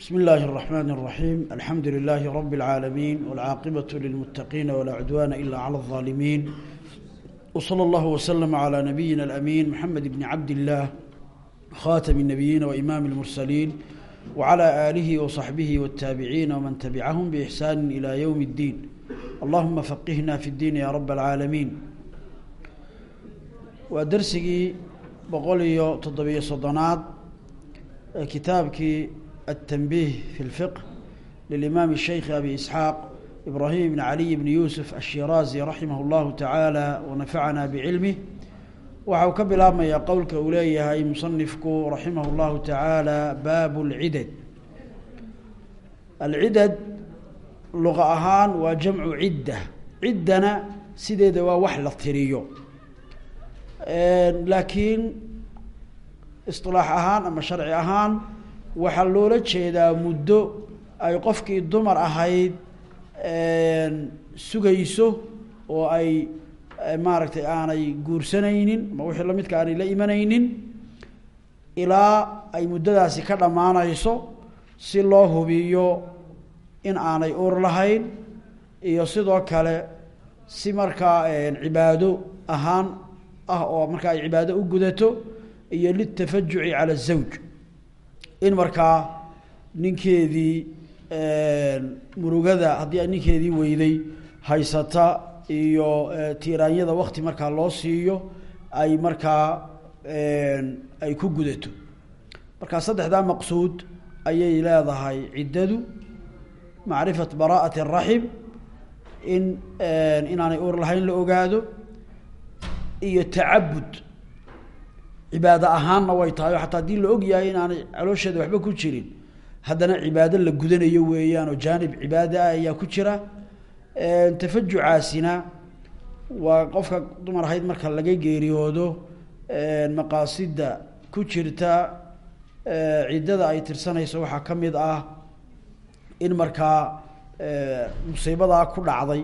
بسم الله الرحمن الرحيم الحمد لله رب العالمين والعاقبة للمتقين ولا عدوان إلا على الظالمين وصلى الله وسلم على نبينا الأمين محمد بن عبد الله خاتم النبيين وإمام المرسلين وعلى آله وصحبه والتابعين ومن تبعهم بإحسان إلى يوم الدين اللهم فقهنا في الدين يا رب العالمين ودرسي بقولي تضبي صدنات كتابك التنبيه في الفقه للإمام الشيخ أبي إسحاق إبراهيم بن علي بن يوسف الشيرازي رحمه الله تعالى ونفعنا بعلمه waxau ka bilaabmayaa qowlka uu leeyahay musanifku raximah اllahu tacaala baabu اlcidad alcidad luqa ahaan waa jamcu cidda ciddana sideeda waa wax la tiriyo laakiin isilaax ahaan ama sharci ahaan waxaa loola jeedaa muddo ay qofkii dumar ahayd sugayso oo ay maaragtay aanay guursanaynin ama wixii lamidka aanay la imanaynin ilaa ay muddadaasi ka dhammaanayso si loo hubiyo in aanay ur lahayn iyo sidoo kale si markaa cibaado ahaan ah oo markaa ay cibaado u gudato iyo litafajuci cala azawj in markaa ninkeedii murugada haddii ninkeedii weyday haysata iyo tiiraanyada wakti markaa loo siiyo ay markaa ay ku gudato. Markaa saddexdaa maqsuud ayay leedahay ciddadu. Macrifat bara'ati araxim in inaanay ur lahayn la ogaado. Iyo tacabud cibaado ahaanna way tahay o xataa haddii la og yahay inaanay caloosheeda waxba ku jirin haddana cibaado la gudanayo weeyaan oo jaanib cibaado ah ayaa ku jira. Tafajucaasina waa qofka dumar ahayd marka laga geeriyoodo maqaasida ku jirta ciddada ay tirsanayso waxaa ka mid ah in markaa musiibadaa ku dhacday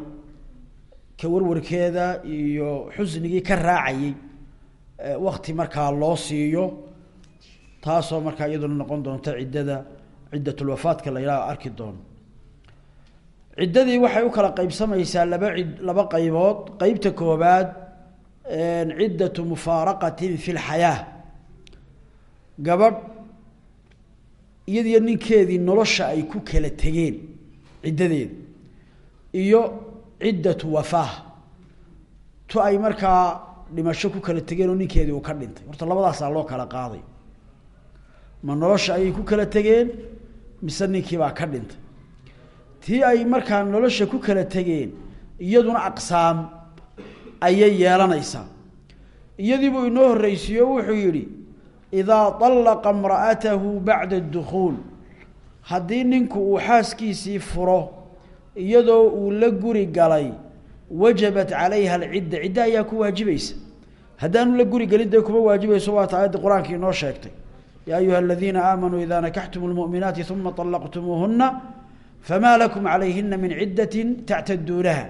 ka warwarkeeda iyo xusnigii ka raacayay wakti markaa loo siiyo taasoo markaa iyaduna noqon doonta ciddada ciddatulwafaadka la yidhaha arki doono. Ciddadii waxay u kala qeybsamaysaa laba cid laba qaybood. Qeybta koobaad ciddatu mufaaraqatin fi lxayaa gabadh iyadiyo ninkeedii nolosha ay ku kala tegeen ciddadeeda. Iyo ciddatu wafaah tu ay markaa dhimasho ku kala tegeen oo ninkeedii uu ka dhintay. Horta labadaasaa loo kala qaaday. Ma nolosha ayay ku kala tegeen mise ninkiibaa ka dhintay? Tii ay markaa nolosha ku kala tegeen iyaduna aqsaam ayay yeelanaysaa. Iyadiibuu inoo horreysiiyo wuxuu yidhi idaa طallaqa imra'atahu bacda اdukhuul haddii ninku uu xaaskiisii furo iyadoo uu la guri galay wajabat calayha alcidda cidda ayaa ku waajibaysa haddaanu la guri gelin dee kuma waajibayso waata aayaddii qur'aanka sheegtay. Yaa ayuha aladiina aamanuu idaa nakaxtum lmu'minaati uma طallaqtumuuhuna famaa lakum calayhina min ciddatin tactaduunaha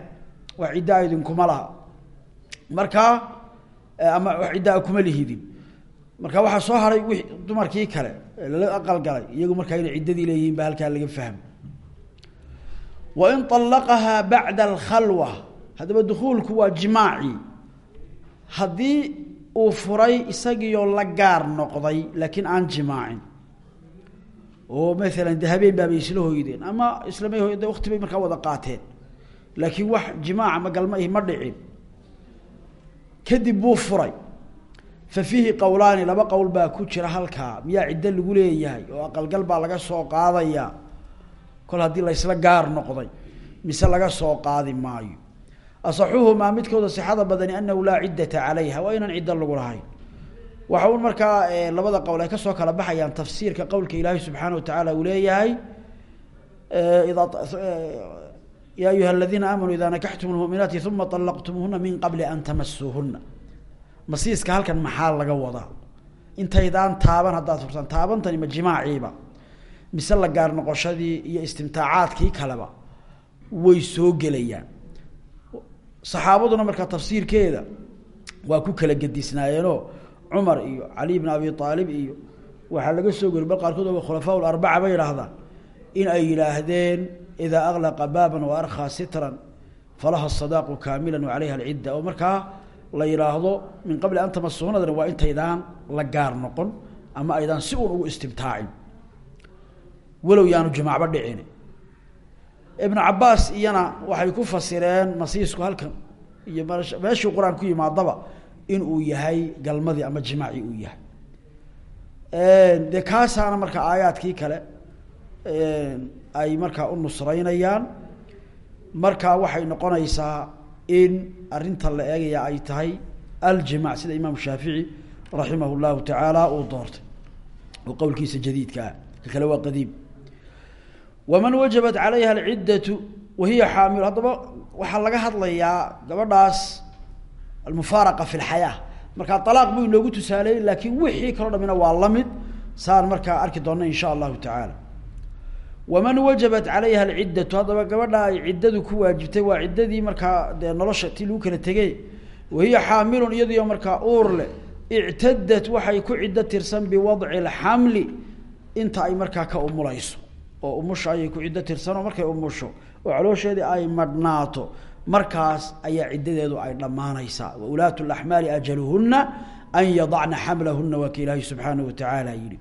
wax ciddaa idinkuma laha. Markaa ama ciddaa kuma lihidin. Marka waxaa soo haray wi dumarkii kale ee lala aqal galay iyagu markaa inay ciddadii leeyihiin ba halkaa laga fahmo wain طallaqahaa bacda alkhalwa haddaba dukuulku waa jimaacii haddii uu furay isagiioo la gaar noqday laakiin aan jimaacin. Oo maalan de habeen baabay isla hoydeen ama islamay hoy de wakti bay markaa wada qaateen. Laakiin wax jimaaca ma galma ihi ma dhicin. Kadib buu furay. Fa fiihi qowlaani laba qowl baa ku jira halkaa. Miyaa ciddo lagu leeyahay? Oo aqalgal baa laga soo qaadayaa kol haddii laysla gaar noqday mise laga soo qaadi maayo asaxuhumaa midkooda sixada badani anahu laa ciddata calayha waa inaan ciddo lagu lahayn. Waxa un markaa labada qowl ay ka soo kala baxayaan tafsiirka qowlka ilaahay subxaana watacaala uu leeyahay ya ayuha aladiina aamanuu idaa nakaxtum lmuminaati uma طalaqtumuuhuna min qabli an tamasuuhuna masiiska halkan maxaa laga wadaa? Intaydaan taaban haddaad furtaan taabantani ma jimaaciiba. Mise la gaar noqoshadii iyo istimtaacaadkii kaleba way soo gelayaan saxaabaduna markaa tafsiirkeeda waa ku kala gedisnaayeenoo cumar iyo cali bn abi aalib iyo waxaa laga soo gori bal qaarkood khulafaa larbaca bay idhaahdaan in ay yidhaahdeen idaa aklaqa baaban wa arkhaa sitran falaha sadaaqu kaamila wacalayha alcidda. Oo markaa la yidhaahdo min qabli an tamasuunadani waa intaydaan la gaar noqon ama aydaan si uun ugu istimtaacin. Walow yaanu jimaacba dhicin ibnu cabaas iyana waxay ku fasireen masiisku halkan iyo meeshii qur'aan ku yimaadaba yahay galmadii ama jimaaci uu yahay. Dee kaasaana marka aayaadkii kale ay markaa u nusreynayaan marka waxay noqonaysaa in arrinta la eegaya ay tahay aljimac sida imaam shaafici raximah llahu tacaala doortay. Oo qowlkiisa jadiidkaa ka kale waa qadiim waman wajabat calayha alciddatu wahiya xaamil. Haddaba waxaa laga hadlayaa gabadhaas almufaaraqa fi lxayaa. Markaa alaaq buu inoogu tusaaleeyey laakiin wixii kaloo dhamina waa la mid. Saan arki doona insha allahu tacaala. Waman wajabat calayha alciddatu haddaba gabadha ay ciddadu ku waajibtay waa ciddadii markaa dee nolosha tii lagu kala tegey wahiya xaamilun iyadiyo markaa uur leh. Ictadat waxay ku ciddo tirsan biwadci lxamli inta ay markaa ka umulayso oo umusha ayay ku ciddo tirsan oo markay umusho oo caloosheedii ay madhnaato markaas ayaa ciddadeedu ay dhammaanaysaa. Wa ulaatu laxmaali ajaluhuna an yadacna xamlahuna waa ka ilaahay watacaala yihi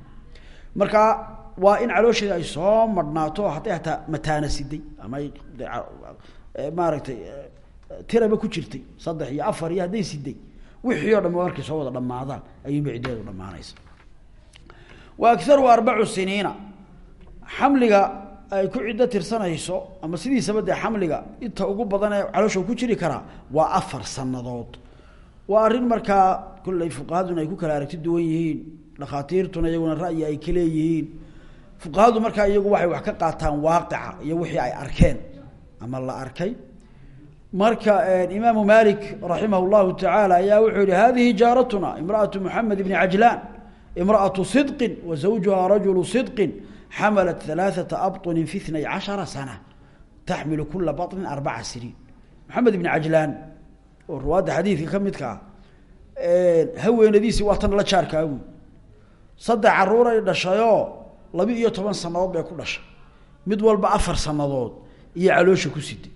markaa waa in caloosheeda ay soo madhnaato hadday hataa mataana siday ama ay maaragtay tiraba ku jirtay saddex iyo afar iyo hadday siday wixii o dham markay soo wada dhamaadaan ayuunba ciddadeedu dhamaanaysa wa akaru arbacu siniina xamliga ay ku ciddo tirsanayso ama sidiisaba dee xamliga inta ugu badan ee caloosha ku jiri karaa waa afar sannadood. Waa arrin markaa kolley fuqahaduna ay ku kala aragti duwan yihiin dhakhaatiirtuna iyaguna ra'yi ay ka leeyihiin. Fuqahadu markaa iyagu waxay wax ka qaataan waaqica iyo wixii ay arkeen ama la arkay. Marka eh, imaamu maalik raximah llahu tacaala ayaa wuxuu yihi hadihi jaaratuna imra'atu muxamed ibni cajlaan imra'atu sidqin wa zawjuhaa rajulu sidqin xamalat ثalaaثaةa abطuni fi اtnay caشhara sana taxmilu kula baطni arbaca siniin maxamed ibni cajlaan oo ruwaadda xadiidka ka midka ah haweenadiisii waa tan la jaarkaagu saddex caruuray dhashayoo laba iyo toban sanadood bay ku dhashay mid walba afar sanadood iyo caloosha ku siday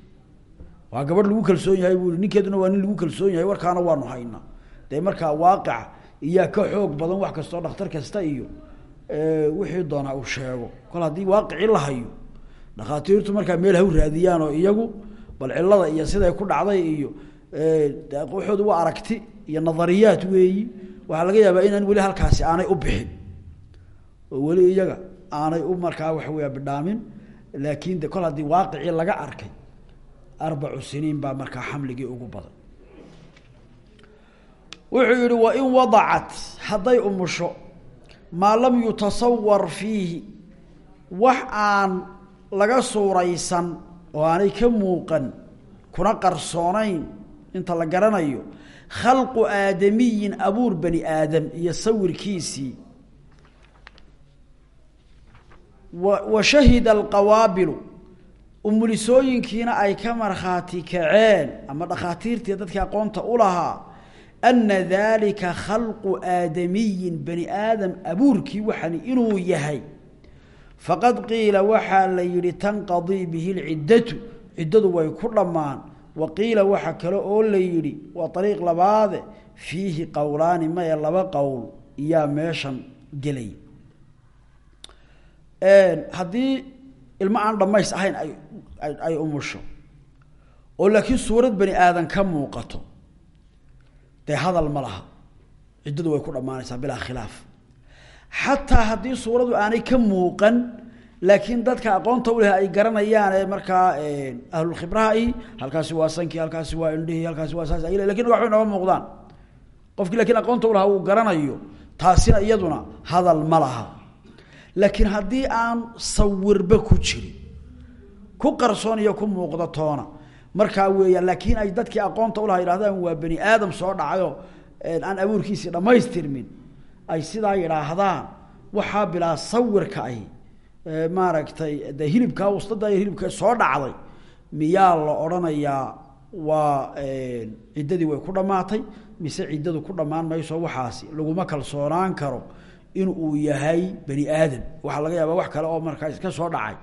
waa gabadh lagu kalsoon yahay buu i ninkeeduna waa nin lagu kalsoon yahay warkaana waanu haynaa dee markaa waaqica iyaa ka xoog badan wax kastoo dhakhtar kasta iyo wixii doonaa uu sheego. Kol haddii waaqicii la hayo dhakhaatiirtu markaa meel haw raadiyaan oo iyagu bal cilada iyo siday ku dhacday iyo waxoodu waa aragti iyo nadariyaad weeyi waxaa laga yaabaa inaan weli halkaasi aanay u bixin. Oo weli iyaga aanay u markaa waxaweya bidhaamin laakin de kol haddii waaqicii laga arkay arbacu siniin baa markaa xamligii ugu badan. Wuxuu yihi wain wadacat hadday umusho maa lam yutasawar fiihi wax aan laga suuraysan oo aanay ka muuqan kuna qarsoonayn inta la garanayo khalqu aadamiyin abuur bani aadam iyo sawirkiisii wa wa shahida alqawaabilu umulisooyinkiina ay ka markhaati kaceen ama dhakhaatiirtii dadkii aqoonta u lahaa ana dalika khalqu aadamiyin bani aadam abuurkii waxani inuu yahay faqad qiila waxaa la yihi tanqadii bihi lciddatu ciddadu way ku dhammaan wa qiila waxa kale oo la yidhi waa ariiq labaade fiihi qowlaani maya laba qowl iyaa meeshan gelay haddii ilmo aan dhammays ahayn ay ay umusho oo laakiin suurad bani aadan ka muuqato dee hadal ma laha. Ciddadu way ku dhammaanaysaa bilaa khilaaf. Xataa haddii suuradu aanay ka muuqan laakiin dadka aqoonta u leh ay garanayaan ee markaa ahlulkhibraha halkaasi waa sankii halkaasi waa indhihii halkaasi waa saas laakiin waxbay nooga muuqdaan. Qofkii lakiin aqoonta ulahaa uu garanayo. Taasina iyaduna hadal ma laakiin haddii aan sawirba ku jirin ku qarsoon iyo ku muuqda toona markaa weeyaan laakiin ay dadkii aqoonta ulahaa yidhahdaan waa bani aadam soo dhacayo aan abuurkiisii dhammaystirmin. Ay sidaa yidhaahdaan waxaa bilaa sawirka ay maaragtay de hilibkaa wastada hilibka soo dhacday. Miyaa la odhanayaa waa ciddadii way ku dhammaatay mise ciddadu ku dhammaan mayso? Waxaasi laguma kalsoonaan karo in uu yahay bani aadam. Waxaa laga yaabaa wax kale oo markaa iska soo dhacay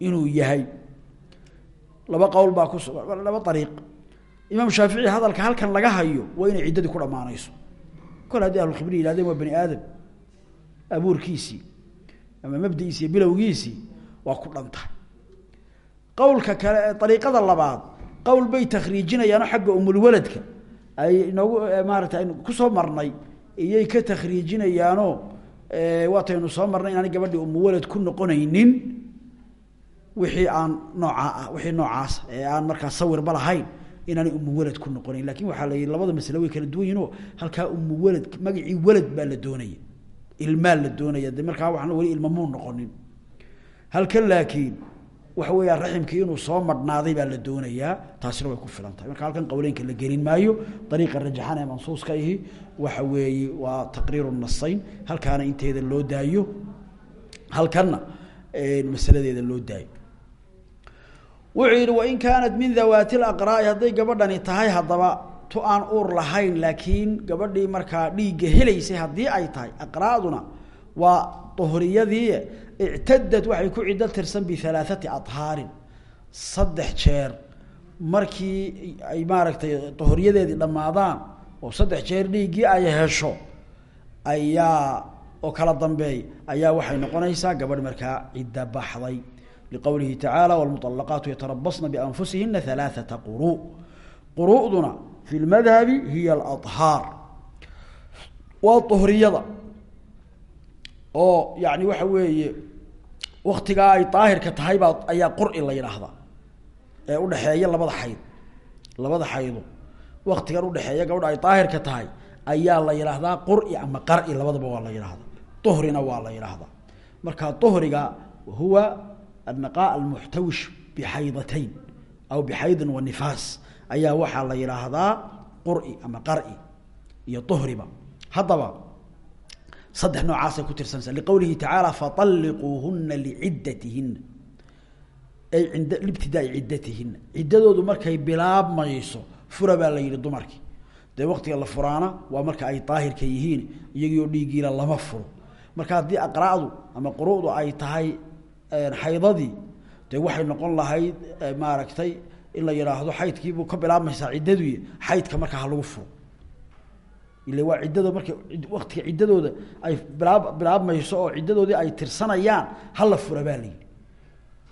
inuu yahay laba qowl baa ku sugan laba ariiq imaam shaafici hadalka halkan laga hayo waa inay ciddadii ku dhamaanayso kol haddii ahlulkhibri yihahdeen waa bani aadam abuurkiisii ama mabdigiisi iyo bilowgiisii waa ku dhan tahay. Qowlka kale ariiqada labaad qowl bay takhriijinayaano xagga umulwaladka ay inoogu maarata aynu ku soo marnay iyay ka takhriijinayaanoo waataynu soo marnay inaanay gabadhii umuwalad ku noqonaynin wixii aan noocaa ah wixii noocaas ee aan markaa sawirba lahayn inaanay umuwalad ku noqonayn. Lakin waxaa la yihi labada masle way kala duwan yihinoo halkaa umuwalad magacii walad baa la doonaya ilmaa la doonaya de markaa waxna weli ilma muu noqonin. Halkan laakiin waxa weeyaan raximkii inuu soo madhnaaday baa la doonayaa. Taasina way ku filan tahay. Marka halkan qawleynka la gelin maayo dariiqa rajaxan ee mansuuska ihi waxa weeye waa taqriiru nasayn. Halkaana inteeda loo daayo. Halkanna masaladeeda loo daayo wuxuu yihi wain kaanat min dawaati laqraa'i hadday gabadhani tahay haddaba tu aan uur lahayn laakiin gabadhii markaa dhiigga helaysay haddii ay tahay aqraaduna waa duhriyadii ictadad waxay ku ciddo tirsan bialaaثati adhaarin saddex jeer. Markii ay maaragtay duhriyadeedii dhammaadaan oo saddex jeer dhiiggii ay hesho ayaa oo kala dambeey ayaa waxay noqonaysaa gabadh markaa cidda baxday liqowlihi tacaala wlmuطalaqaatu yatarabasna bianfusihina alaaata quru quru'duna fi lmadhabi hiya alahaar waa ohriyada oo yani waxa weeye waktigaa ay daahirka tahay baa ayaa qurci la yidhaahdaa ee udhexeeya labada xayd labada xaydo waktigan udhexeeya gabadha ay daahirka tahay ayaa la yidhaahdaa qurci ama qarci labadaba waa la yidhaahdaa uhrina waa la yidhaahdaa marka almuxtawish bixaydatayn aw bixaydin wa nifaas ayaa waxaa la yidhaahdaa qur'i ama qar'i iyo duhriba haddaba saddex noocaasay ku tirsanaysa liqowlihi tacaala faطalliquuhuna licidatihina ay ind libtidaai cidatihina ciddadoodu markay bilaabmayso fura baa la yihi dumarkii dee waktiga la furaana waa marka ay daahirka yihiin iyagiioo dhiigiila lama furo marka haddii aqra'du ama quru'du ay tahay xaydadii dee waxay noqon lahayd maaragtay in la yidhaahdo xaydkiibuu ka bilaabmaysaa ciddadui xaydka markaa lagu furo. Ile waa ciddada marka waktiga ciddadooda ay bilaab bilaabmayso oo ciddadoodii ay tirsanayaan hala fura baa la yidhi.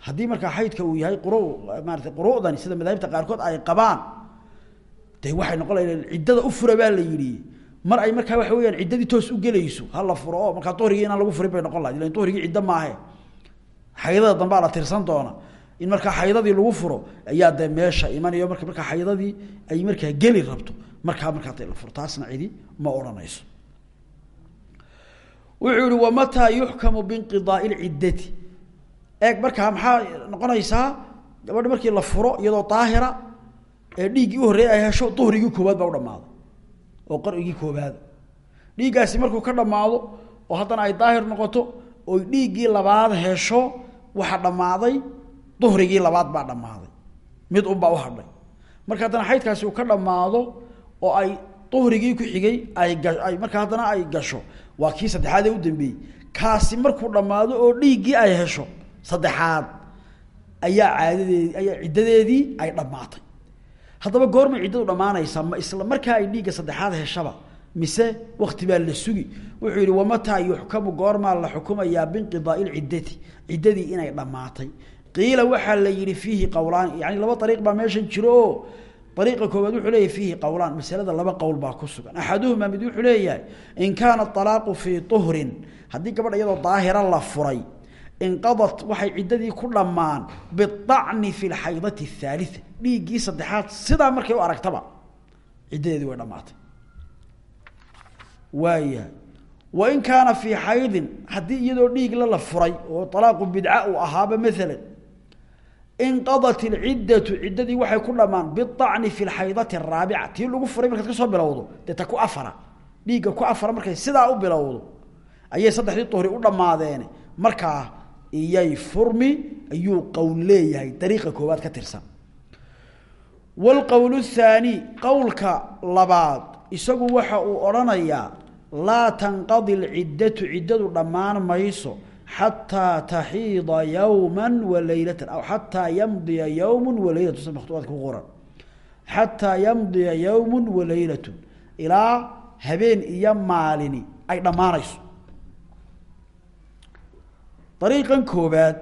Haddii markaa xaydka uu yahay quru maarata quru'dani sida madaahibta qaarkood ay qabaan de waxay noqon ciddada u fura baa la yidhi. Mar ay markaa waxa weyaan ciddadii toos u gelayso hala furo oo markaa duhrigii lagu furin bay noqon lahayd ilan duhrigii ciddo maahe xaydada dambaa la tirsan doona. In markaa xaydadii lagu furo ayaa dee meesha imanayo marka markaa xaydadii ay markaa geli rabto. Markaa markaa la furo taasna cidi ma odhanayso. Wuxuu yihi wamataa yuxkamu binqidaai lciddati eeg markaa maxaa noqonaysaa? Gabadhi markii la furo iyadoo daahira ee dhiiggii u horreeyay ay hesho duhrigii koowaad baa u dhamaaday oo qarigii koobaada dhiiggaasi markuu ka dhammaado oo haddana ay daahir noqoto oy dhiiggii labaad hesho waxa dhammaaday duhrigii labaad baa dhammaaday. Mid unbaa u hadhay marka haddana xaydkaasi uu ka dhammaado oo ay duhrigii ku xigay ay ay markaa haddana ay gasho waa kii saddexaad ee u dambeeyey. Kaasi markuu dhammaado oo dhiiggii ay hesho saddexaad ayaa caadadeedi ayaa ciddadeedii ay dhammaatay. Haddaba goormay ciddadu dhammaanaysaa ma isla markaa ay dhiigga saddexaad heshaba mise wakti baa la sugi wuxuu yihi wamataa yuxkamu goormaa la xukumayaa binqidaai lciddati ciddadii inay dhammaatay. Qiila waxaa la yihi fiihi qowlaan yani laba ariiq baa meeshan jiro. Oo koowaad wuxuu leeyahy fiihi qowlaan masalada laba qowl baa ku sugan. Axaduhumaa mid wuxuu leeyahay in kaana alaaqu fii uhrin haddii gabadha iyadoo daahira la furay inqadat waxay ciddadii ku dhammaan biacni fi lxaydati ahaalia dhiiggii saddexaad sidaa markay u aragtaba ciddadeedii way dhamaatay waayahay wain kaana fii xaydin haddii iyadoo dhiigla la furay oo alaaqu bidca uu ahaaba maalan inqadat ilciddatu ciddadii waxay ku dhammaan biacni fi lxaydati araabica tii lagu furay markaad ka soo bilowdo dee ta ku afara dhiigga ku afara markay sidaa u bilowdo ayay saddexdii duhri u dhammaadeene markaa iyay furmi ayuu qowl leeyahay dariiqa koowaad ka tirsan. Wlqowl الthaani qowlka labaad isagu waxa uu odhanayaa laa tanqadi lciddatu ciddadu dhammaan mayso xataa taxiida yawma walaylatan aw xataa yamdiya yawmu walaylatu sida makhtuuaadka ku qoran. Xataa yamdiya yawmu walaylatu ilaa habeen iyo maalini ay dhammaanayso. Dariiqan koobaad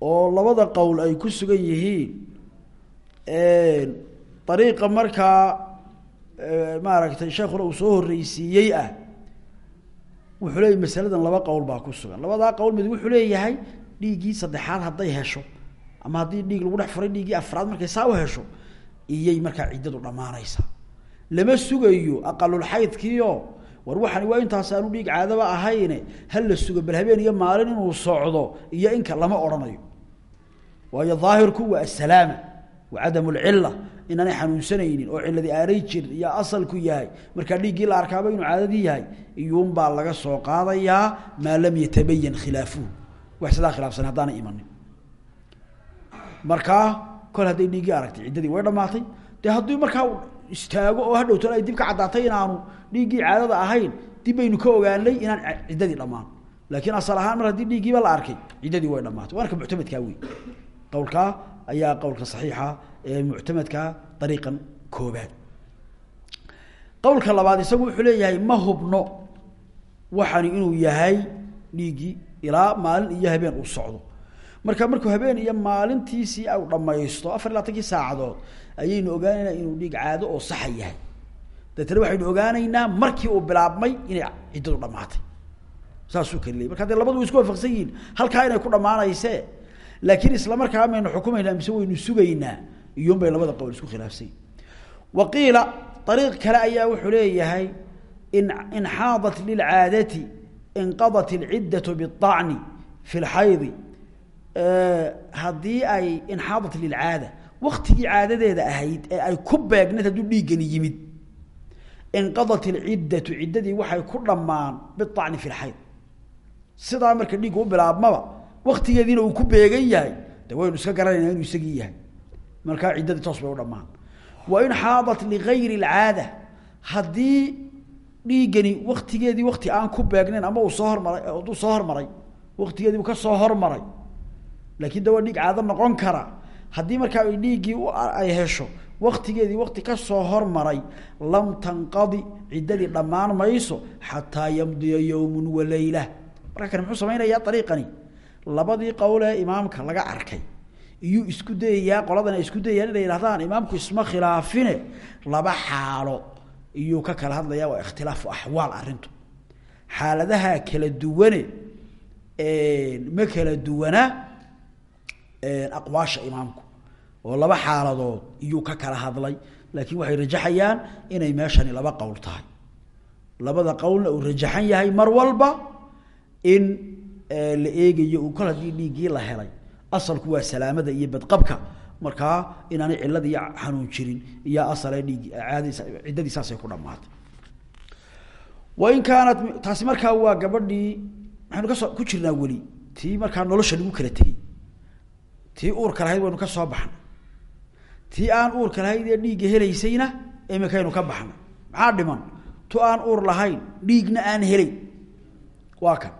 oo labada qowl ay ku sugan yihiin dariiqa markaa maaragtay sheekuna uu soo horreysiiyey ah. Wuxuu leeyahy masaladan laba qowl baa ku sugan. Labadaa qowl mid wuxuu leeyahay dhiiggii saddexaad hadday hesho ama haddii dhiig lagu dhex furay dhiiggii afraad markay saa hesho iyay markaa ciddadu dhammaanaysaa lama sugayo aqalulxaydkiio war waxani waa intaas aanu dhiig caadaba ahayne hal la sugo bal habeen iyo maalin inuu socdo iyo inka lama odhanayo. Waayo daahirku waa asalaama wa cadamu lcila inaanay xanuunsanaynin oo ciladii aanay jirin iyo asalku yahay. Markaa dhiiggii la arkaaba inuu caadadii yahay iyuunbaa laga soo qaadayaa maa lam yatabayan khilaafuhu wax sidaa khilaafsan haddaanay imanin. Markaa kol hadday dhiiggii aragtay ciddadii way dhamaatay dee haddii markaa istaago oo hadhowtan ay dib ka caddaatay inaanu dhiiggii caadada ahayn dib baynu ka ogaanay inaan ciddadii dhammaan. Laakiin asal ahaan mar haddii dhiiggiiba la arkay ciddadii way dhamaatay waana ka muctamadkaa wey qowlkaa ayaa qowlka saxiixa muctamadkaa dariiqan koobaad qowlka labaad isagu wuxuu leeyahay ma hubno waxani inuu yahay dhiiggii ilaa maalin iyo habeen uu socdo. Marka markuu habeen iyo maalintiisii u dhamaysto afar iyo labaatankii saacadood ayaynu ogaanaynaa inuu dhiig caado oo saxa yahay. Deetana waxaynu ogaanaynaa markii uu bilaabmay inay ciddadu dhamaatay saasuu kali ley marka dee labadu isku waafaqsan yihiin halkaa inay ku dhamaanayse laakiin isla markaa maynu xukumaynaa mise waynu sugaynaa iyuun bay labada qowl isku khilaafsan yihiin wa qiila ariiq kale ayaa wuxuu leeyahay in xaadat lilcaadati inqadat ilciddatu biacni fi lxaydi haddii ay inxaadat lilcaada waktigii caadadeeda ahayd ay ku beegnayd hadduu dhiiggani yimid. Inqadat ilciddatu ciddadii waxay ku dhammaan biacni fi lxayd sidaa marka dhiigga u bilaabmaba waktigeediina uu ku beegan yahay de iska garanayna inuu isagii yahay markaa ciddadii toos bay u dhammaan. Wa in xaadat ligayri alcaada. Haddii dhiiggani waktigeedii wakti aan ku beegnayn ama uu soo hormaray hadduu soo hormaray waktigeedii uu ka soo hormaray laakiin de waa dhiig noqon kara haddii markaa ay dhiiggii ay hesho waktigeedii wakti ka soo hormaray lam tanqadi ciddadii dhammaan mayso xataa yamdiya yowmun walayla marka kani muxuu samaynayaa ariiqani labadii qowl ee imaamka laga arkay iyuu isku dayayaa qoladan isku dayayaan inay yihahdaan imaamku isma khilaafine laba xaalo iyuu ka kala hadlaya waa ikhtilaafu axwaal arrintu. Xaaladaha kala duwane ma kala duwana aqwaasha imaamku. Oo laba xaaladood iyuu ka kala hadlay laakiin waxay rajaxayaan inay meeshani laba qowl tahay. Labada qowlna uu rajaxan yahay mar walba in la eegayo uu kol haddii la helay asalku waa salaamada iyo badqabka. Markaa inaanay cilad iyo xanuun jirin iyo asale caadadiis ciddadii saasay ku dhamaatay wain kaanat taasi markaa waa gabadhii maxaynu ka soo ku jirnaa weli. Tii markaa nolosha lagu kala tegey. Tii uurka lahayd waynu ka soo baxnay tii aan uurka lahayd ee dhiigga helaysayna imikaynu ka baxnay maxaa dhiman? Tu aan uur lahayn dhiigna aan helayn waa kan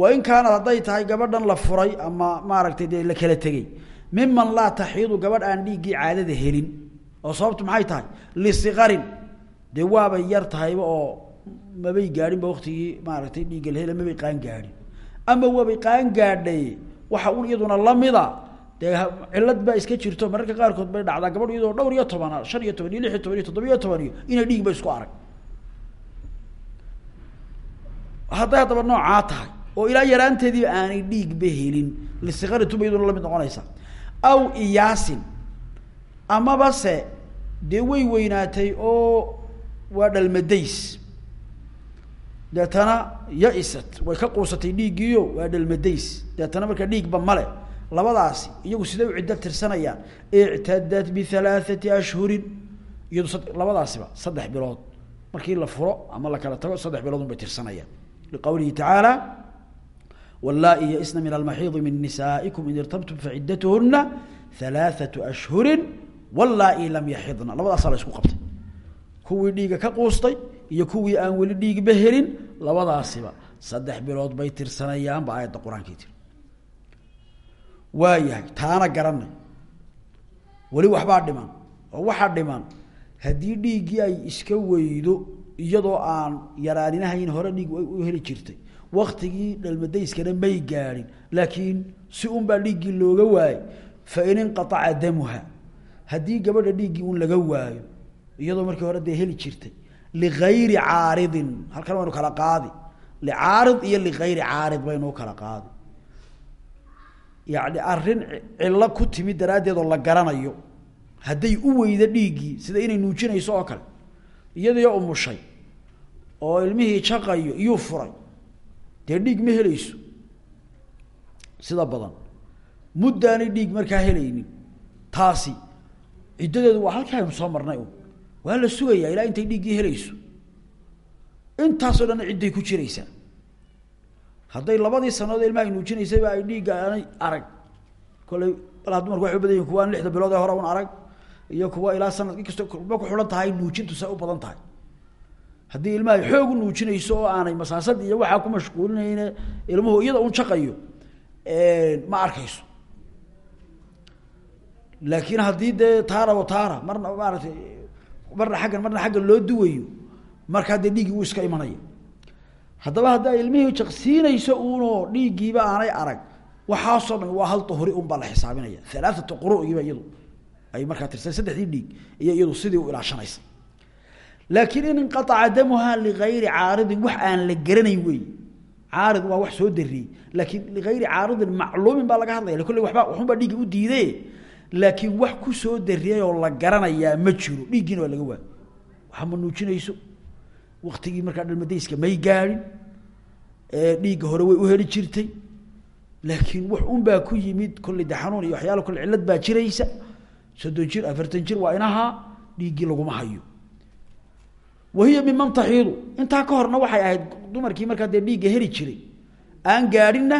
wain kaanad hadday tahay gabadhan la furay ama maaragtay dee la kala tegey miman laa taxiidu gabadh aan dhiiggii caadada helin oo sababtu maxay tahay? Lisikarin dee waabay yar tahayba oo mabay gaadhinba waktigii maaragtay dhiigga la hela mabay qaan gaadhin. Ama waabay qaan gaadhay waxa un iyaduna lamida dee cilad baa iska jirto mararka qaarkood bay dhacdaa gabadh iyadoo dhowr iyo tobana shan iyo toban iyo lix iyo toban iyo toban iyo inay dhiig ba isku arag. Hadday haddaba noocaa tahay oo ilaa yaraanteediiba aanay dhiigba helin. Lisikarintuba iyaduna la mid noqonaysa. Aw iyaasin amaba se dee way weynaatay oo waa dhalmadays. Deetana ya-isat way ka quusatay dhiiggiio waa dhalmadays. Deetana markaa dhiigba male labadaasi iyagu siday u ciddo tirsanayaan? Ictadat bihalaathati ashhurin. Iyadu labadaasiba saddex bilood. Markii la furo ama la kala tago saddex bilood un bay tirsanayaan. Liqowlihi tacaala wallaa-i ya-isna min almaxiidi min nisaa'ikum in irtabtum faciddatuhuna halaathatu ashhurin wallaa-i lam yaxidna labadaasaa la isku qabtay kuwii dhiiga ka quustay iyo kuwii aan weli dhiigba helin labadaasiba saddex bilood bay tirsanayaan ba aayadda qur'aankii tiri waayahay taana garanay weli waxbaa dhiman oo waxaa dhiman haddii dhiiggii ay iska weydo iyadoo aan yaraaninahayn hore waktigii dhalmadayskana may gaadhin laakiin si un baa dhiiggii looga waayey fa in inqaaca damuha. Haddii gabadha dhiiggii un laga waayo iyadoo markii hore dee heli jirtay ligayri caaridin halkan waynu kala qaadi. Licaarid iyo ligayri caarid baynu u kala qaadi. Yacni arrin cillo ku timid daraaddeed la garanayo hadday u weydo dhiiggii sida inay nuujinayso oo kale iyadiio umushay oo ilmihii jaqayo iyuu furay dee dhiig ma helayso? Sida badan. Muddaanay dhiig markaa helaynin. Taasi ciddadeedu waa halkii aynu soo marnay un waa la sugayaa ilaa intay dhiiggii helayso. Intaasoo dhanna cidday ku jiraysaa. Hadday labadii sanadood ilmaha ay nuujinaysayba ay dhiigga aanay arag. Kollay malaa dumarku waxay u badan yihiin kuwa lixda bilood ee hore un arag iyo kuwa ilaa sanad inkastoo ma ku xidhan tahay nuujintu say u badan tahay haddii ilmaha ay xoog u nuujinayso oo aanay masaasad iyo waxaa ku mashquulinayne ilmuhu iyada un jaqayo ma arkayso. Laakiin haddii dee taara o taara marna maaratay marna xaggan marna xaggan loo duwayo markaa dee dhiiggii wuu iska imanaya haddaba haddi ay ilmihii jaqsiinayso uunoo dhiiggiiba aanay arag waxaasoo dhan waa hal duhri un baa la xisaabinaya alaaatu qurugiiba iyadu ay markaa tirsan saddexdii dhiig iyo iyadu sidii u ilaashanaysa laakiin in inqaaca damuha ligayri caaridin wax aan la garanayn wey caarid waa wax soo dariyey laakiin ligayri caaridin macluumin baa laga hadlaya kolley waba waxunbaa dhiiggi u diiday laakiin wax ku soo dariyay oo la garanayaa ma jiro. Dhiiggiina waa laga waxa ma nuujinayso? Waktigii markaa dhalmadayska may gaadhin dhiigga hore way u heli jirtay. Laakiin wax un baa ku yimid kolley de iyo waxyaala kolle cillad baa jiraysa. Soddon jir afartan jir waa inahaa dhiiggii laguma hayo wahiya miman taxiidu intaa ka horna waxay ahayd dumarkii markaa dee dhiigga heli jiray. Aan gaadhinna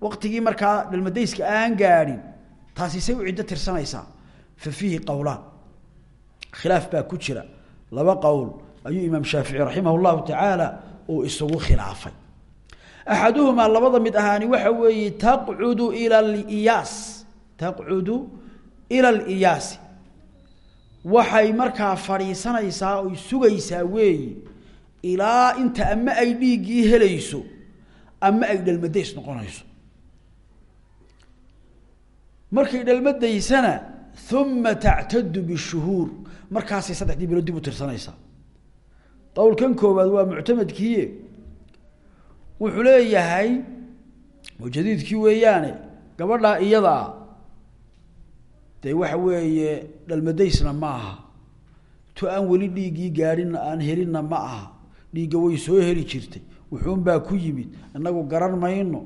waktigii markaa dhalmadayska aan gaadhin taasi say u ciddo tirsanaysaa. Fa fiihi qowlaan khilaaf baa ku jira. Laba qowl ayuu imaam shaafici raximah llahu tacaala uu isagu khilaafay. Axaduhumaa labada mid ahaani waxa weeye taqcudu ila liyaas taqcudu ila aliyaasi waxay markaa fadhiisanaysaa oy sugaysaa weeye ilaa inta ama ay dhiiggii helayso ama ay dhalmadays noqonayso. Markay dhalmadaysana uma tactadu bishuhuur. Markaasay saddexdii bilood dib u tirsanaysaa qowlkan koowaad waa muctamadkiie wuxuu leeyahay jadiidkii weeyaane gabadhaa iyadaa dee waxa weeye dhalmadaysna ma aha. Tu aan weli dhiiggii gaadhinna aan helinna ma aha. Dhiigga way soo heli jirtay. Wuxuunbaa ku yimid. Inagu garan mayno.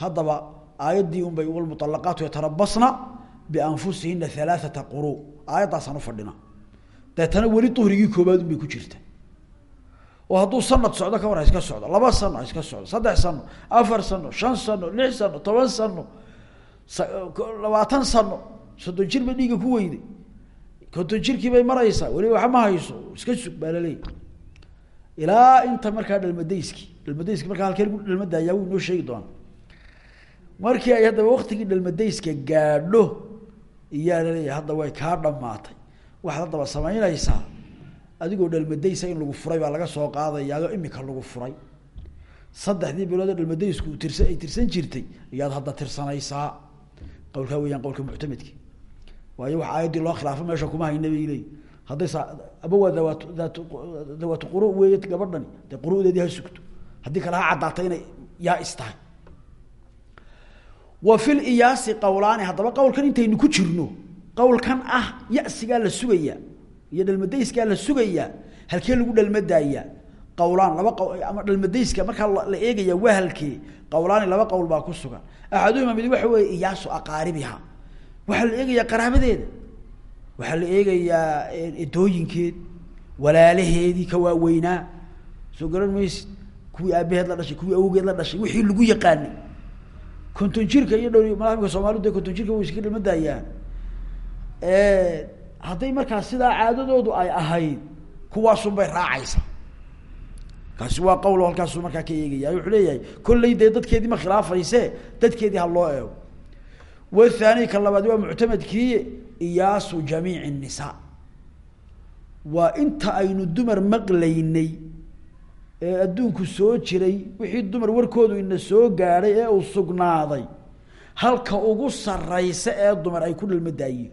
Haddaba aayaddii unbay walmualaqaatu yatarabasna bianfusihina alaaata quru. Aayaddaasaan ufadhina deetana weli duhrigii koobaad unbay ku jirta oo hadduu sanad socdo ka war iska socdo. Laba sano iska socdo. Saddex sano afar sano shan sano lix sano toban sano labaatan sano soddon jir bay dhiigga ku weyday. Konton jirkii bay maraysaa. Weliba waxa ma hayso. Iska sug baa ilaa inta markaa dhalmadayski. Dhalmadayski markaa halkee lagu dhalmadaayaa wuu inoo sheegi doonaa. Markii ay haddaba waktigii dhalmadayska gaadho iyaa la leeyahay hadda way kaa dhamaatay waxaad haddaba samaynaysaa adigoo dhalmadaysa in lagu furay baa laga soo qaadayaao imika lagu furay. Saddexdii bilood ee dhalmadaysku tirsa ay tirsan jirtay ayaad hadda tirsanaysaa. Qowlkaa weyaan qowlka muctamedki waayo wax aayaddii loo khilaafo meesha kuma hayna bay leeyi hadday aba waa dawaat quru weeye gabadhani dee quru'deedii ha sugto. Haddii kale ha inay yaa is tahay. Wa fil iyaasi qowlaani haddaba qowlkan intaynu ku jirno qowlkan ah yasigaa la sugayaa iyo dhalmadayskaa la sugayaa halkee lagu dhalmadaayaa qowlaan laba q ama dhalmadayska markaa la eegaya waa halkee? Laba qowl baa ku sugan. Axaduhuma mid waxa weeye iyaasu aqaaribiha waxaa la eegayaa qaraabadeeda waxaa la eegayaa edooyinkeed walaalaheedii ka waaweynaa. Soo garan maysid kuwii aabaheed la dhashay kuwii awgeed la dhashay wixii lagu yaqaanay. Konton jirka iyo dhow madaamka soomalidu de konton jirka way iska dhalmadaayaan hadday markaa sidaa caadadoodu ay ahayd kuwaasunbay raacaysa kaasi waa qowl halkaasu markaa ka eegaya. Wuxuu leeyahay kolley dee dadkeedii ma khilaafayse dadkeedii ha loo eego wathani ka labaad waa muctamadkii iyaasu jamiici الnisaa waa inta aynu dumar maqlaynay ee adduunku soo jiray wixii dumar warkoodu ina soo gaadhay ee uu sugnaaday halka ugu saraysa ee dumar ay ku dhalmadaayeen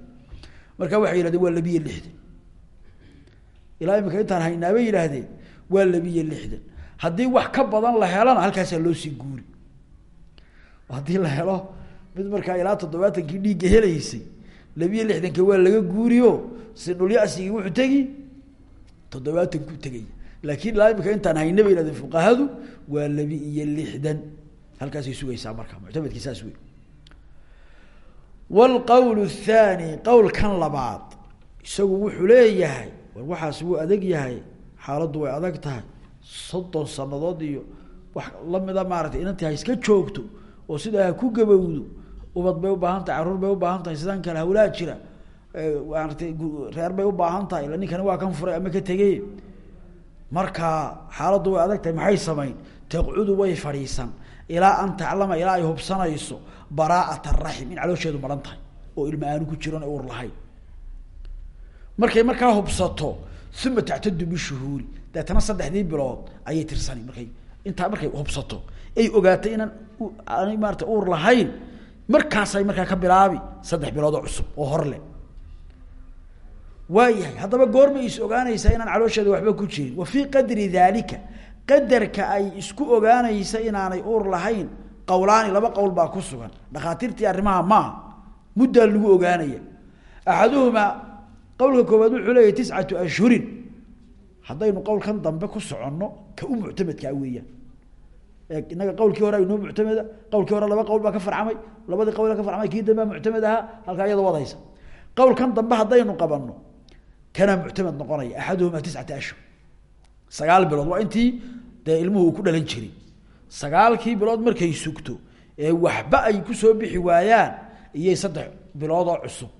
marka waxay yihahdeen waa labiyo lixdan ilaa imika intaan haynaa bay yidhaahdeen waa labiyo lixdan haddii wax ka badan la helana halkaasaa loo sii guuri haddii la helo mid markaa ilaa toddobaatankii dhiigga helaysay labiyo lixdanka waa laga guuriyo si dhulyasigii wuxuu tegi toddobaatankuu tegaya laakiin ilaa imika intaan hayna bay fuqahadu waa labi iyo lixdan. Halkaasay sugaysaa marka muctamadkii saas wey wlqowl الthani qowlkan labaad isagu wuxuu leeyahay war waxaas wuu adag yahay xaaladdu way adag tahay soddon sanadood iyo wax lamida maaratay inantii ha iska joogto oo sidaa ha ku gabowdo ubad bay ubaahan tahay carruur bay ubaahan tahay sidaan kale hawlaa jira. Maaratay reer bay ubaahan tahay ila ninkani waa kan furay ama ka tegey. Marka xaaladdu way adag tahay maxay samayn? Taqcudu way fadhiisan. Ilaa an taclama ilaa ay hubsanayso baraaat araxim in caloosheedu maran tahay oo ilma aanu ku jiron uur lahayn. Markay markaa hubsato uma tactadu bishuhuuri. Deetana saddexdii bilood ayay tirsani markay intaa markay hubsato ay ogaatay inaan maarata uur lahayn markaasay markaa ka bilaabi saddex bilood oo cusub oo hor leh. Waayahay haddaba goormay is ogaanaysaa inaan caloosheeda waxba ku jirin. Wa fii qadri daalika qadarka ay isku ogaanaysa inaanay uur lahayn qawlaani laba qowl baa ku sugan. Dhakhaatiirtii arrimaha maaha muddaa lagu ogaanaya. Axaduhumaa qowlka koowaad wuxuu leeyahy tiscatu ashhurin. Haddaynu qowlkan dambe ku soconno ka u muctamadkaa weeyaan inaga qowlkii hore aynoo muctameda qowlkii hore laba qowl baa ka farcamay labadii qowl ka farcamay kii dambea muctamed ahaa halkaa wadaysa. Qowlkan dambe haddaynu qabanno kanaa muctamed noqonaya axaduhumaa tiscata ashhur. Sagaal bilood waa intii dee ilmuhu ku dhalan jiray. Sagaalkii bilood markay sugto ee waxba ay ku soo bixi waayaan iyay saddex bilood oo cusub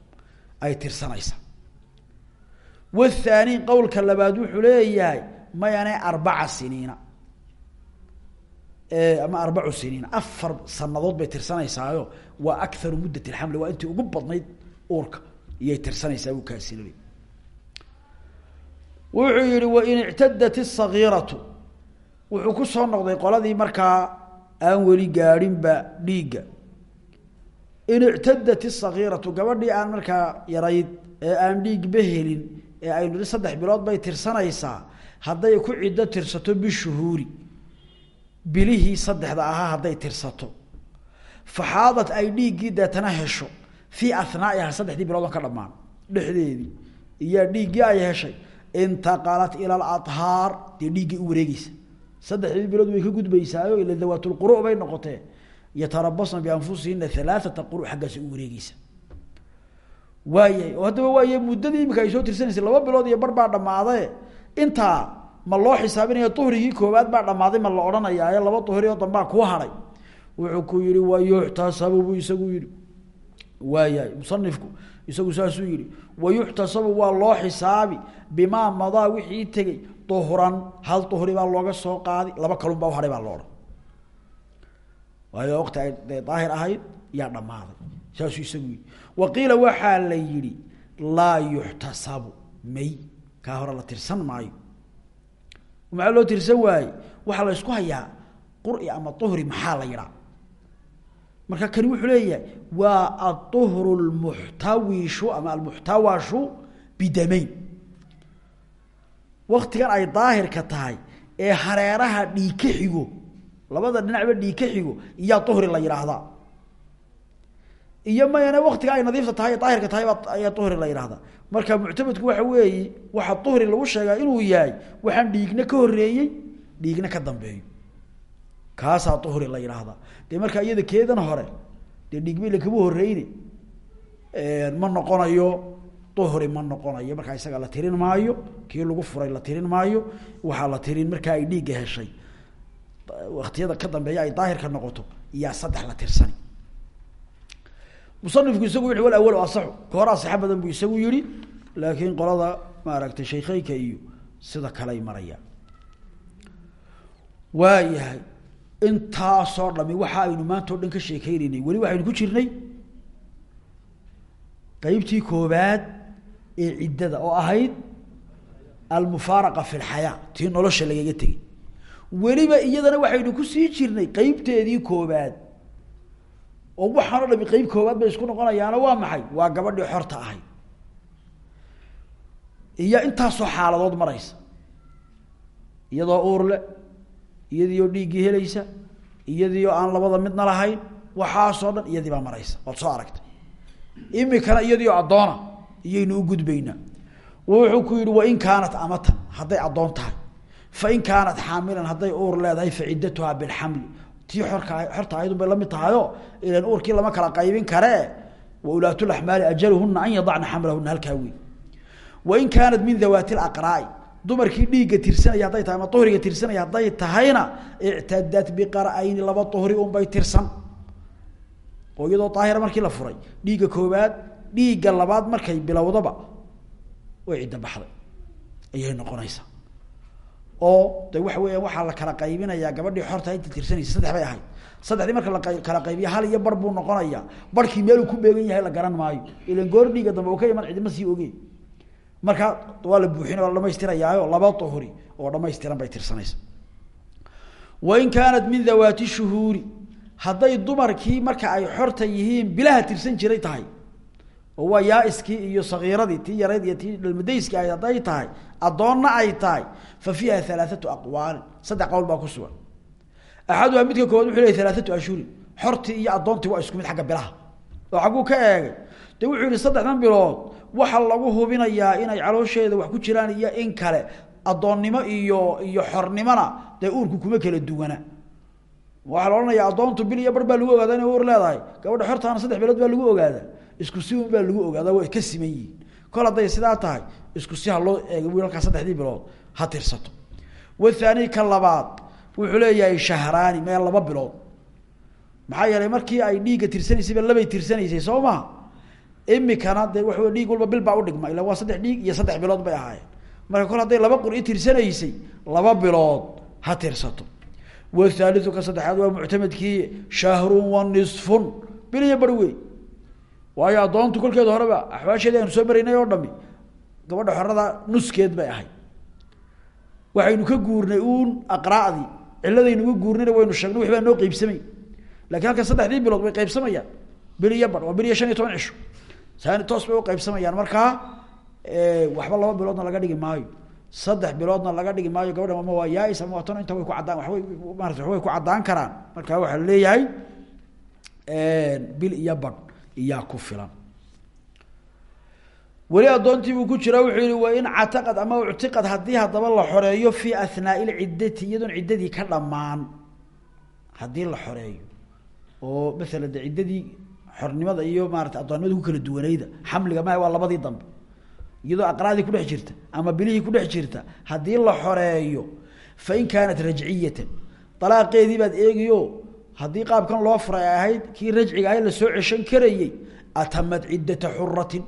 ay tirsanaysaa wathaani qowlka labaad wuxuu leeyahay mayane arbaca siniina ama arbacu siniina afar sanadood bay tirsanaysaayo waa akaru muddat alxamli waa intii ugu badnayd uurka iyay tirsanaysaa buu kaasinay wuxuu yihi wain ictadat الصagiiratu wuxuu ku soo noqday qoladii markaa aan weli gaadhinba dhiigga in ictadat الصagiiratu gabadhii aan markaa yarayd ee aan dhiigba helin ee aynu hi saddex bilood bay tirsanaysaa hadday ku ciddo tirsato bishuhuuri bilihii saddexda ahaa hadday tirsato. Faxaadat ay dhiiggii deetana hesho. Fii ahnaaiha saddexdii bilood oo ka dhamaan dhexdeedii. Iyaa dhiiggii ay heshay. Intaqalat ila ahaar dee dhiiggay u wareegeysa saddexdii bilood way ka gudbaysaayo ila dawaatulquru bay noqotee. Yatarabasna bianfusihina alaaata quru xaggaas u wareegeysa waayahay oo haddaba waaye muddadii imika ay soo tirsanaysay laba bilood iyo bar baa dhammaade intaa ma loo xisaabinaya duhrigii koowaad baa dhammaaday ma la odhanayaaye laba duhri oo dambaa kuu hadhay wuxuu ku yihi wayuxtasabu buu isagu yihi waayahay musanifku isagu saasuu yihi wayuxtasabu waa loo xisaabi bimaa madaa wixii tegey duhran. Hal duhri baa looga soo qaadi laba kalun baa uhahay baa lo odhan. Waayo waqti ay daahir ahayd yaa dhammaaday. Saasuu isagu yihi wa qiila waxaa la yihi laa yuxtasabu may. Kaa hore la tirsan maayo maxaa loo tirsan waaye waxaa la ysku hayaa quri ama uhri maxaa la yidhaa marka kani wuxuu leeyahay waa aduhru lmuxtawishu ama almuxtawashu bidamayn. Waktigan ay daahirka tahay ee hareeraha dhiig ka xigo labada dhinacba dhiig ka xigo iyaa uhri la yidhaahdaa. Iyo mayana waktiga ay nadiifta tahay ee daahirka tahay baa ayaa uhri marka muctamadku waxa weeye waxa duhri lagu sheegaa inuu yahay waxaan dhiigna ka horeeyey dhiigna ka dambeeyo. Kaasaa duhri la yidhaahdaa dee markaa iyada keedan hore dee dhiigbayla kama horeyne ma noqonayo duhri ma noqonayo. Markaa isaga la tirin maayo kii lagu furay la tirin maayo waxaa la tirin markaa ay dhiigga heshay. Waktiyada ka dambeeya ay daahirka noqoto iyaa saddex la tirsani musanifku isagu wuxu wal awal asaxu. Ka hor asaxa badan buu isagu yihi laakiin qolada maaragtay shaykheynka iyo sida kaley marayaan. Waa yahay intaasoo dhami waxa aynu maanta o dhan ka sheekeynaynay weli waxaynu ku jirnay qeybtii koobaad ee ciddada oo ahayd almufaaraqa fi lxayaa tii nolosha lagaga tegay weliba iyadana waxaynu ku sii jirnay qeybteedii koobaad oo waxaan o dhami qeyb koobaad bay isku noqonayaano waa maxay? Waa gabadhii xorta ahayd iyo intaasoo xaaladood maraysa. Iyadoo uurle iyadiioo dhiiggii helaysa iyadiioo aan labada midna lahayn waxaasoo dhan iyadii baa maraysa. Waad soo aragtay. Imikana iyadiioo addoona iyaynu u gudbaynaa wuxuu ku yihi wain kaanat amatan hadday addoon tahay. Fain kaanat xaamilan hadday uur leedahay fa ciddatuhaa bilxamli tii orka xorta ahaydun bay la mid tahayo ilan uurkii lama kala qaybin karee wa ulaatulaxmaali ajaluhuna an yadacna xamlahuna halkaa wey wain kaanat min dawaati laqraai dumarkii dhiigga tirsanaya hadday tahay ama uhriga tirsanaya hadday tahayna ictadat biqar'ayni laba uhri unbay tirsan. Oo iyadoo markii la furay dhiigga koobaad dhiigga labaad markay bilowdaba way ciddo baxday. Ayay noqonaysaa oo de waxa weeyaan waxaa la kala qaybinayaa gabadhii xorta inta tirsanaysa saddex bay ahayd. Saddexdii marka la kala qaybiya hal iyo bar buu noqonayaa meeluu ku beegan yahay la garan maayo. Ilan goor dhiigga dambe uu ka iman cidima sii ogey marka waa la buuxin waa la dhamaystirayaayo laba uhri oo dhamaystiran bay tirsanaysa. Wain kaanat min dawaati shuhuuri hadday dumarkii marka ay xorta yihiin bilaha tirsan jiray tahay oo waa yaaiskii iyo sakiiradii tii yarayd iyo tii dhalmadayskii ahayd hadday tahay addoonna ay tahay fa fiiha alaaatu aqwaalin saddex qowl baa ku sugan. Axaduhaa midka koowaad wuxuu lehy alaaatu ashhurin xortii iyo addoontii waa isku mid xagga bilaha oo xagguu ka eegay de wuxuu yihi saddexdan bilood waxaa lagu hubinayaa inay caloosheeda wax ku jiraan iyo in kale addoonnimo iyo iyo xornimona dee uurku kuma kala duwana waxaa la odhanayaa addoontu bil iyo bar lagu ogaada inay uur leedahay gabadha xortaana saddex bilood baa lagu ogaada isku si baa lagu ogaada way ka siman yihiin. Kol hadday sidaa tahay isku si ha loo eega wiilalkaa saddexdii bilood ha tirsato. Wathaani ka labaad wuxuu leeyahay shahraani mee laba bilood. Maxaa yeelay markii ay dhiigga tirsanaysayba labay tirsanaysay soo maha imikana dee waxa dhiig walba bil baa udhigma ila waa saddex dhiig iyo saddex bilood bay ahaayeen. Marka kol hadday laba qur i tirsanaysay laba bilood ha tirsato. Wathaaliu ka saddexaad waa muctamadkii shahrun wa nisfun. Bil iyo bar wey waayo addoontu kolkeeda horeba soo maraynay oo dhami gabadha xorada nuskeed bay ahayd. Waxaynu ka guurnay uun aqraadii ciladaynu uga guurnayna waynu sheegnay wixi baa noo qeybsamay laakiin halkan saddexdii bilood bay qaybsamayaan. Bil iyo bar waa bil iyo shan iyo toban cisho. Saani toos bay uqaybsamayaan markaa waxba laba biloodna laga dhigi maayo. Saddex biloodna laga dhigi maayo gabadha ama waa yaais ama waa inta way ku caddaan wabay maarata waxbay ku caddaan karaan. Marka waxaa la leeyahay bil iyo bar iyaa ku filan weli addoontii buu ku jira wuxuu yihi wain cataqad ama uctiqad haddii haddaba la xoreeyo fii ahnaai lciddati iyadoon ciddadii ka dhammaan. Haddii la xoreeyo. Oo maala de ciddadii xornimada iyo maarata addoonnimada ku kala duwanayda xamliga maha waa labadii dambe. Iyadoo aqraadii kudhex jirta ama bilihii kudhex jirta haddii la xoreeyo fain kaanat rajciyatan alaaqeedii baad eegiyo haddii qaabkan loo furay ay ahayd kii rajciga ahayd la soo ceshan karayey atamad ciddata xuratin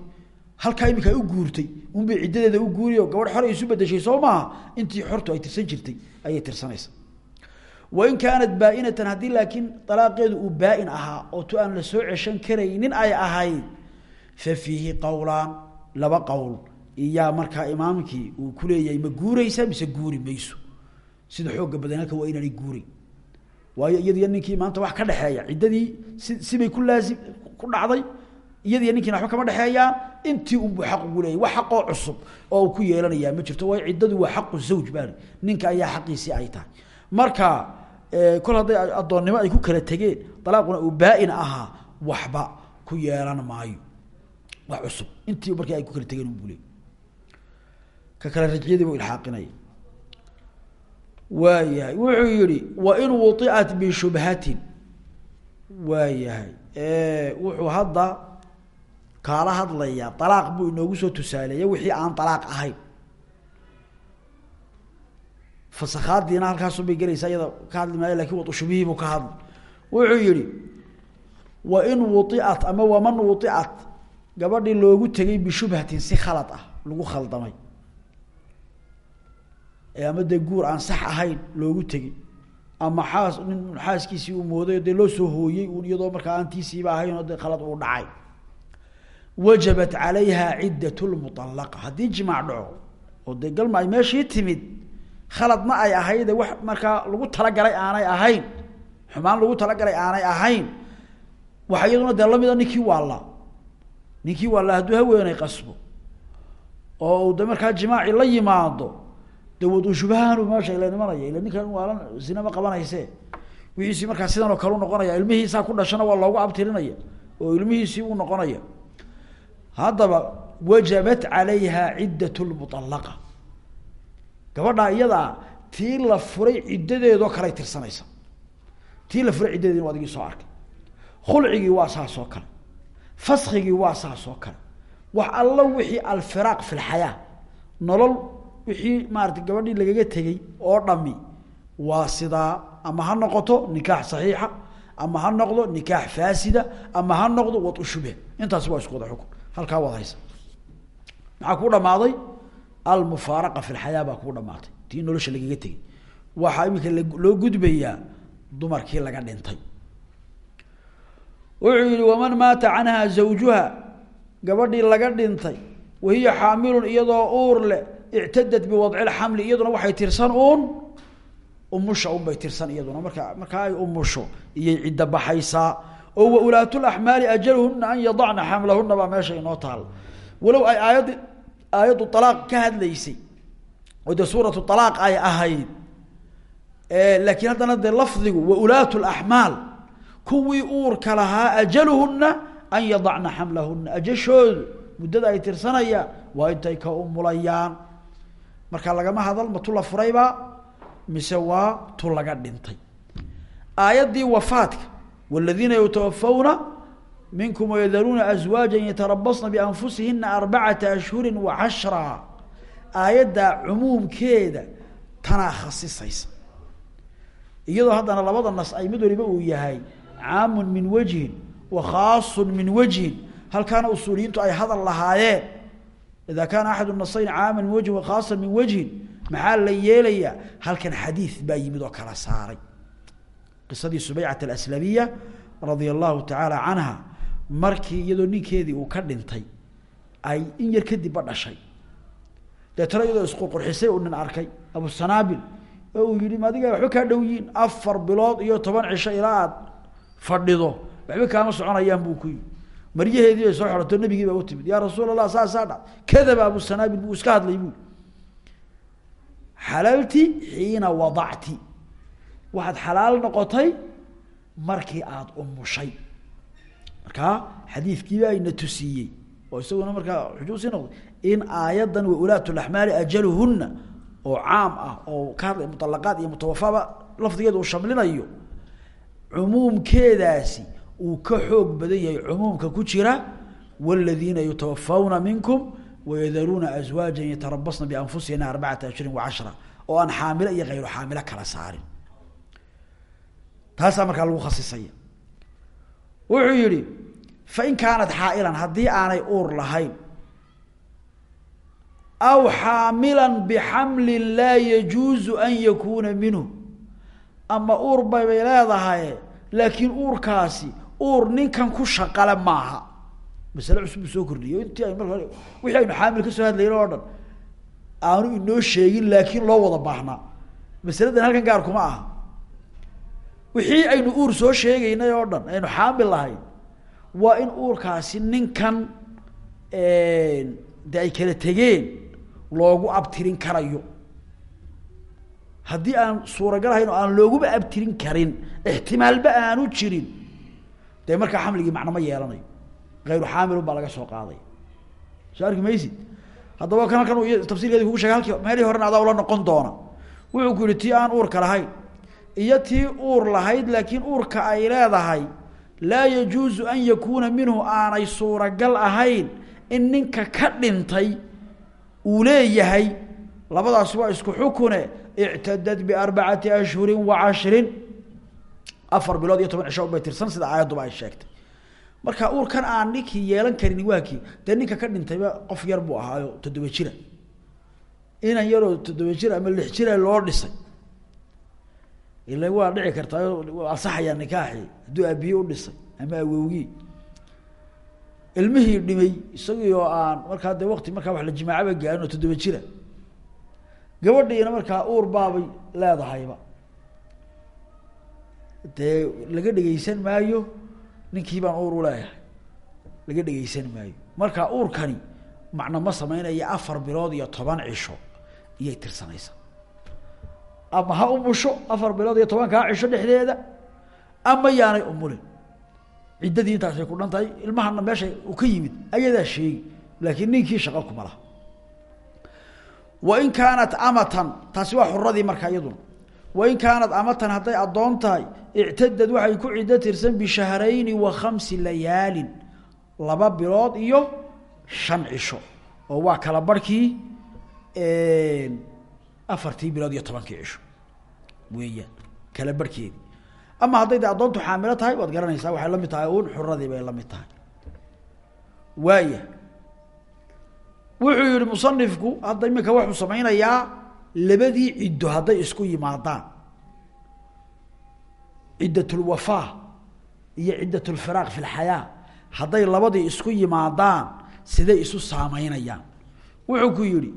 halkaa iminka u guurtay unbay ciddadeeda u guuriyo gabadh xor ay isu bedeshay soo maaha intii xortu ay tirsan jirtay ayay tirsanaysa. Wain kaanat baa-inatan haddii laakiin uu baa-in ahaa oo tu aan la soo ceshan karaynin ay ahayd fa fiihi qowlaan laba qowl. Iyaa markaa imaamkii uu ku leeyahay ma guuraysaa mise guuri mayso? Sida xooga badan halka waa inaanay guureyn waayo iyadiyo ninkii maanta wax ka dhexeeya ciddadii si sibay ku laazim ku dhacday iyadiyo ninkiina waxba kama dhexeeyaan intii unbuu xaq ugu leeyay wax xaqoo cusub oo ku yeelanayaa ma jirto waayo ciddadu waa xaqu zawj baali ninka ayaa xaqiisii ay tahay. Marka kol hadday addoonnimo ay ku kala tegeen dalaaquna uu baa-in waxba ku yeelan maayo. Wax cusub. Intii markii ay ku kala tegeen leey ka kale rajciyadii buu ilxaaqinaya waayahay. Wuxuu yihi wain wuiat bishubhatin waayahay. Wuxuu hadda kaala hadlayaa alaaq buu inoogu soo tusaaleeya wixii aan alaaq ahayn. Fasakhaadiina halkaasunbay gelaysaa iyada ka hadli maayo laakiin wadushubihii buu ka hadli. Wuxuu yihi wain wuiat ama waman wuiat gabadhii loogu tegay bishubhatin si khalad ah lagu khaldamay. Ama dee guur aan sax ahayn loogu tegey ama xaas nin xaaskiisii uu mooday dee loo soo hooyey un iyadoo markaa aantiisiiba ahayn oo dee khalad uu dhacay wajabat calayha ciddat lmualaqa haddii jimaac dhaco oo dee galma ay meeshii timid khaladna ay ahayde wax markaa lagu talagalay aanay ahayn xumaan lagu talagalay aanay ahayn waxa iyaduna dee lamida ninkii waalla ninkii waalla hadduu qasbo oo de markaa jimaaci la yimaado de wad shubahaanu meesha ila imanaya ila ninkan waalan zina ma qabanayse. Wixiisii markaa sidan oo kale u noqonaya ilmihiisaa ku dhashana waa loogu abtirinaya oo ilmihiisii uu noqonaya haddaba wajabat calayha ciddat lmualaqa gabadhaa iyadaa tii la furay ciddadeedoo kaley tirsanaysa. Tii la furay ciddadeedina waa adigii soo arkay. Khulcigii waa saas oo kale. Faskigii waa saas oo kale. Wax allo wixii alfiraaq fi lxayaa nolol wixii maarata gabadhii lagaga tegey oo dhami waa sidaa ama ha noqoto nikaax saxiixa ama ha noqdo nikaax faasida ama ha noqdo wad ushubhe intaasi waa isku wada xukun halkaa wad haysa. Maxaa kuu dhamaaday almufaaraqa fi lxayaa baa kuu dhamaatay. Tii nolosha lagaga tegey. Waxaa iminka loo gudbayaa dumarkii laga dhintay. Wuxuu yihi waman maata canha zawjuha? Gabadhii laga dhintay. Wahiya xaamilun iyadoo uur leh ictadad biwadci lxamli iyaduna waxay tirsan uun umusha unbay tirsan iyaduna. Marka markaa ay umusho iyay cidda baxaysaa oo wa ulaatulaxmaali ajaluhuna an yadacna xamlahuna baa meesha inoo taal. Walow ay aayaddi aayaddu alaaq ka hadlaysay oo dee suuratu alaaq ay ahayd laakiin haddana dee lafdigu wa ulaatu laxmaal kuwii uurka lahaa ajaluhuna an yadacna xamlahuna ajashoodu muddada ay tirsanayaan waa intay ka umulayaan. Marka lagama hadal ma tu la mise waa tu laga dhintay. Aayaddii wafaadka yutawafawna minkum wayadaruuna aswaaja yatarabasna bianfusihina arbacata ashhuri wa cashra aayaddaa cumuumkeeda tanaa khasisaysa iyadoo haddana labada nas ay mid waliba uu yahay caamun min wa khaasun min wajhin halkaana usuuliyiintu ay hadal lahaayeen ida kaana axadu nasayn caaman min wa khaasan min wajhin maxaa la yeelayaa halkan xadiid baa yimid oo kala saaray qisadii subaycat alaslamiya radia allahu tacaala canha markii iyadoo ninkeedii uu ka dhintay ay in yar kadibba dhashay. Deetana iyadoo isqurqurxisay uu nin arkay abusanaabil oo uu yihi madiga waxba kaa dhow yihiin afar bilood iyo toban cisho ilaa aad fadhido waxba kaama soconayaan buu ku yii maryaheedii bay soo xidhato nabigii baa u timid yaa rasuul allah saasaa dha. Kadaba abusanaabil buu iska hadlay buu xalaalti xiina wadacti waxaad xalaal noqotay markii aada umushay markaa xadiidkiiba ayna tusiiyey oo isaguna markaa xujuu sii noqday in aayaddan wa ulaat laxmaali ajaluhuna oo caam ah oo ka hadlay mualaqaad iyo mutawafaaba lafdigeeda uu shamlinayo cumuumkeedaasi uu ka xoog badan yahay cumuumka ku jira wladiina yutawafawna minkum wayadaruuna aswaaja yatarabasna bianfusihina arbacata ashhurin wacashra oo aan xaamilo iyo hayru xaamilo kala saarin taasaa markaa lagu khasisaya. Wuxuu yihi fain kaanat xaailan haddii aanay uur lahayn aw xaamila bixamlin laa yajuuzu an yakuuna minhu. Ama uur baybay leedahay laakiin uurkaasi uur ninkan ku shaqale maaha. Masale cusub uu soo kordhiyo intii ay marka hore wixii aynu xaamil ka soo hadlayna oo dhan aanu inoo sheegin laakiin loo wada baahnaa masaladan halkan gaar kuma aha wixii aynu uur soo sheegaynay oo dhan aynu xaamil lahayn waa in uurkaasi ninkan de ay kala tegeen loogu abtirin karayo. Haddii aan suuragal ahayn oo aan looguba abtirin karin ixtimaalba aanu jirin. Dee markaa xamligii macno ma yeelanayo ayru xaamilun baa laga soo qaaday. Soo arki maysid haddaba kan halkan tafsirkeedi kugu shegay halkii meelihii horena adaa ula noqon doona. Wuxuu ku yihi tii aan uurka lahayn iyo tii uur lahayd laakiin uurka ay leedahay laa yajuuzu an yakuuna minhu aanay suuragal ahayn in ninka ka dhintay uu leeyahay. Labadaasi waa isku xukune. Ictadad biarbacati ashhurin wa cashrin. Afar bilood iyo toban cisho bay tirsan sida aayadduba ay sheegtay. Marka uurkan aan ninkii yeelan karin waa kii. Dee ninka ka dhintayba qof yar buu ahaayo toddoba jira. Inan yaroo toddoba jir ama lix jira loo dhisay ila waa dhici kartaa ansaxayaa nikaaxi. Hadduu aabiye u dhisay ama awowgii. Ilmihii dhimay isagii oo aan markaa dee wakti markaa wax la jimaacaba gaarin oo toddoba jira. Gabadhiina markaa uur baabay leedahayba. Dee laga dhegeysan maayo ninkii baan uur uleeyahay laga dhegeysan maayo. Marka uurkani macna ma sameynaya afar bilood iyo toban cisho iyay tirsanaysaa ama ha umusho afar bilood iyo tobankaa cisho dhexdeeda ama yaanay umulin ciddadii intaasay ku dhan tahay ilmahana meesha uu ka yimid ayadaa sheegi laakiin ninkii shaqo kuma laha wain kaanat amatan taasi waa xuradii marka iyaduna. Wain kaanat amatan hadday addoon tahay ictadad waxay ku ciddo tirsan bishahrayni wa khamsi layaalin laba bilood iyo shan cisho. Oo waa kala barhkii afartii bilood iyo tobankii cisho weeyaan kala barhkeedi ama hadday de addoontu xaamilo tahay waad garanaysaa waxay la mid tahay un xuradii bay la mid tahay. Waaya wuxuu yihi musanifku hadda imika wuxuu samaynayaa labadii ciddo hadday isku yimaadaan. Ciddatulwafaa iyo ciddatulfiraaq fi lxayaa hadday labadii isku yimaadaan siday isu saameynayaan. Wuxuu ku yihi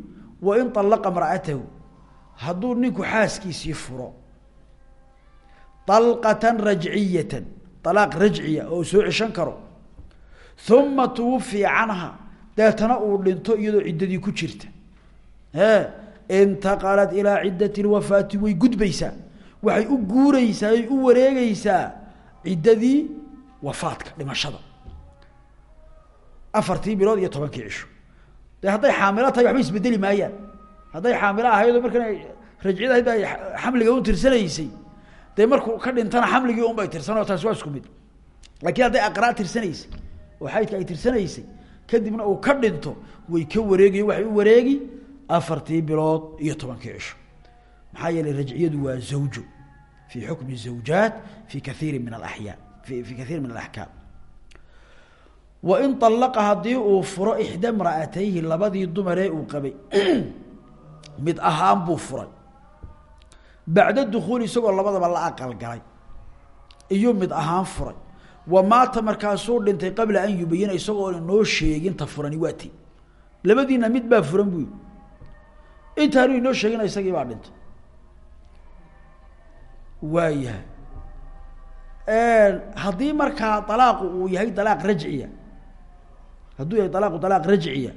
wain طallaqa mra'atahu hadduu ninku xaaskiisii furo طalqatan rajciyatan طalaaq rajciya oo soo ceshan karo uma twufii canha deetana uu dhinto iyadoo ciddadii ku jirta. E intaqalat ilaa ciddati lwafaati way gudbaysaa waxay u guureysaa ay u wareegeysaa ciddadii wafaadka dhimashada. Afartii bilood iyo tobankii cisho. Dee hadday xaamilo tahay waxba isbedeli maayaan hadday xaamilo ahaydoo markan rajciyad ahayd ay xamliga u tirsanaysay. Dee markuu ka dhintana xamligii un bay tirsanoo taasi waa isku mid. Laakiin hadday aqraa tirsanaysay oo xaydka ay tirsanaysay kadibna uu ka dhinto way ka wareegayo waxay u wareegi afartii bilood iyo tobankii cisho. Maxaa yeelay rajciyadu waa zawjo fii xukmi zawjaat fi kaiiri min alaxyaa fi fi kaiir min alaxkaam wain alaqa haddii uu furo ixda mra'atayhi labadii dumaree uu qabay mid ahaan buu furay. Bacda dukuuli isagoo labadaba la aqalgalay. Iyo mid ahaan furay. Wa maata markaasuu dhintay qabla an yubayina isagoona inoo sheegin ta furani waa ti. Labadiina mid baa furan buu intaanu inoo sheegina isagii baa dhintay. Waayahay haddii markaa alaaqu uu yahay alaaq rajciya. Hadduu yahay alaaqu alaaq rajciya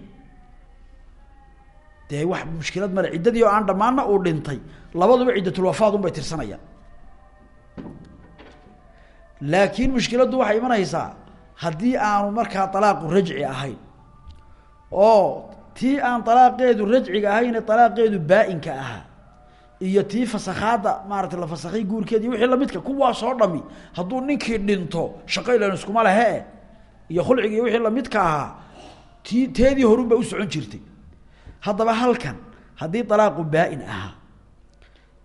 dee wax mushkilad male ciddadii oo aan dhammaanna uu dhintay labaduba ciddatulwafaad un bay tirsanayaan. Laakiin mushkiladdu waxay imanaysaa haddii aanu markaa alaaqu rajci ahayn oo tii aan alaaqeedu rajciga ahayne alaaqeedu baa-inka ahaa iyo tii fasakhaadda maarata la fasakhay guurkeedi wixii lamidka kuwaasoo dhami hadduu ninkii dhinto shaqo ilan iskuma lehe iyo khulcigi iyo wixii lamidka ahaa tii teedii horunba u socon jirtay haddaba halkan haddii alaaqu baa-in ahaa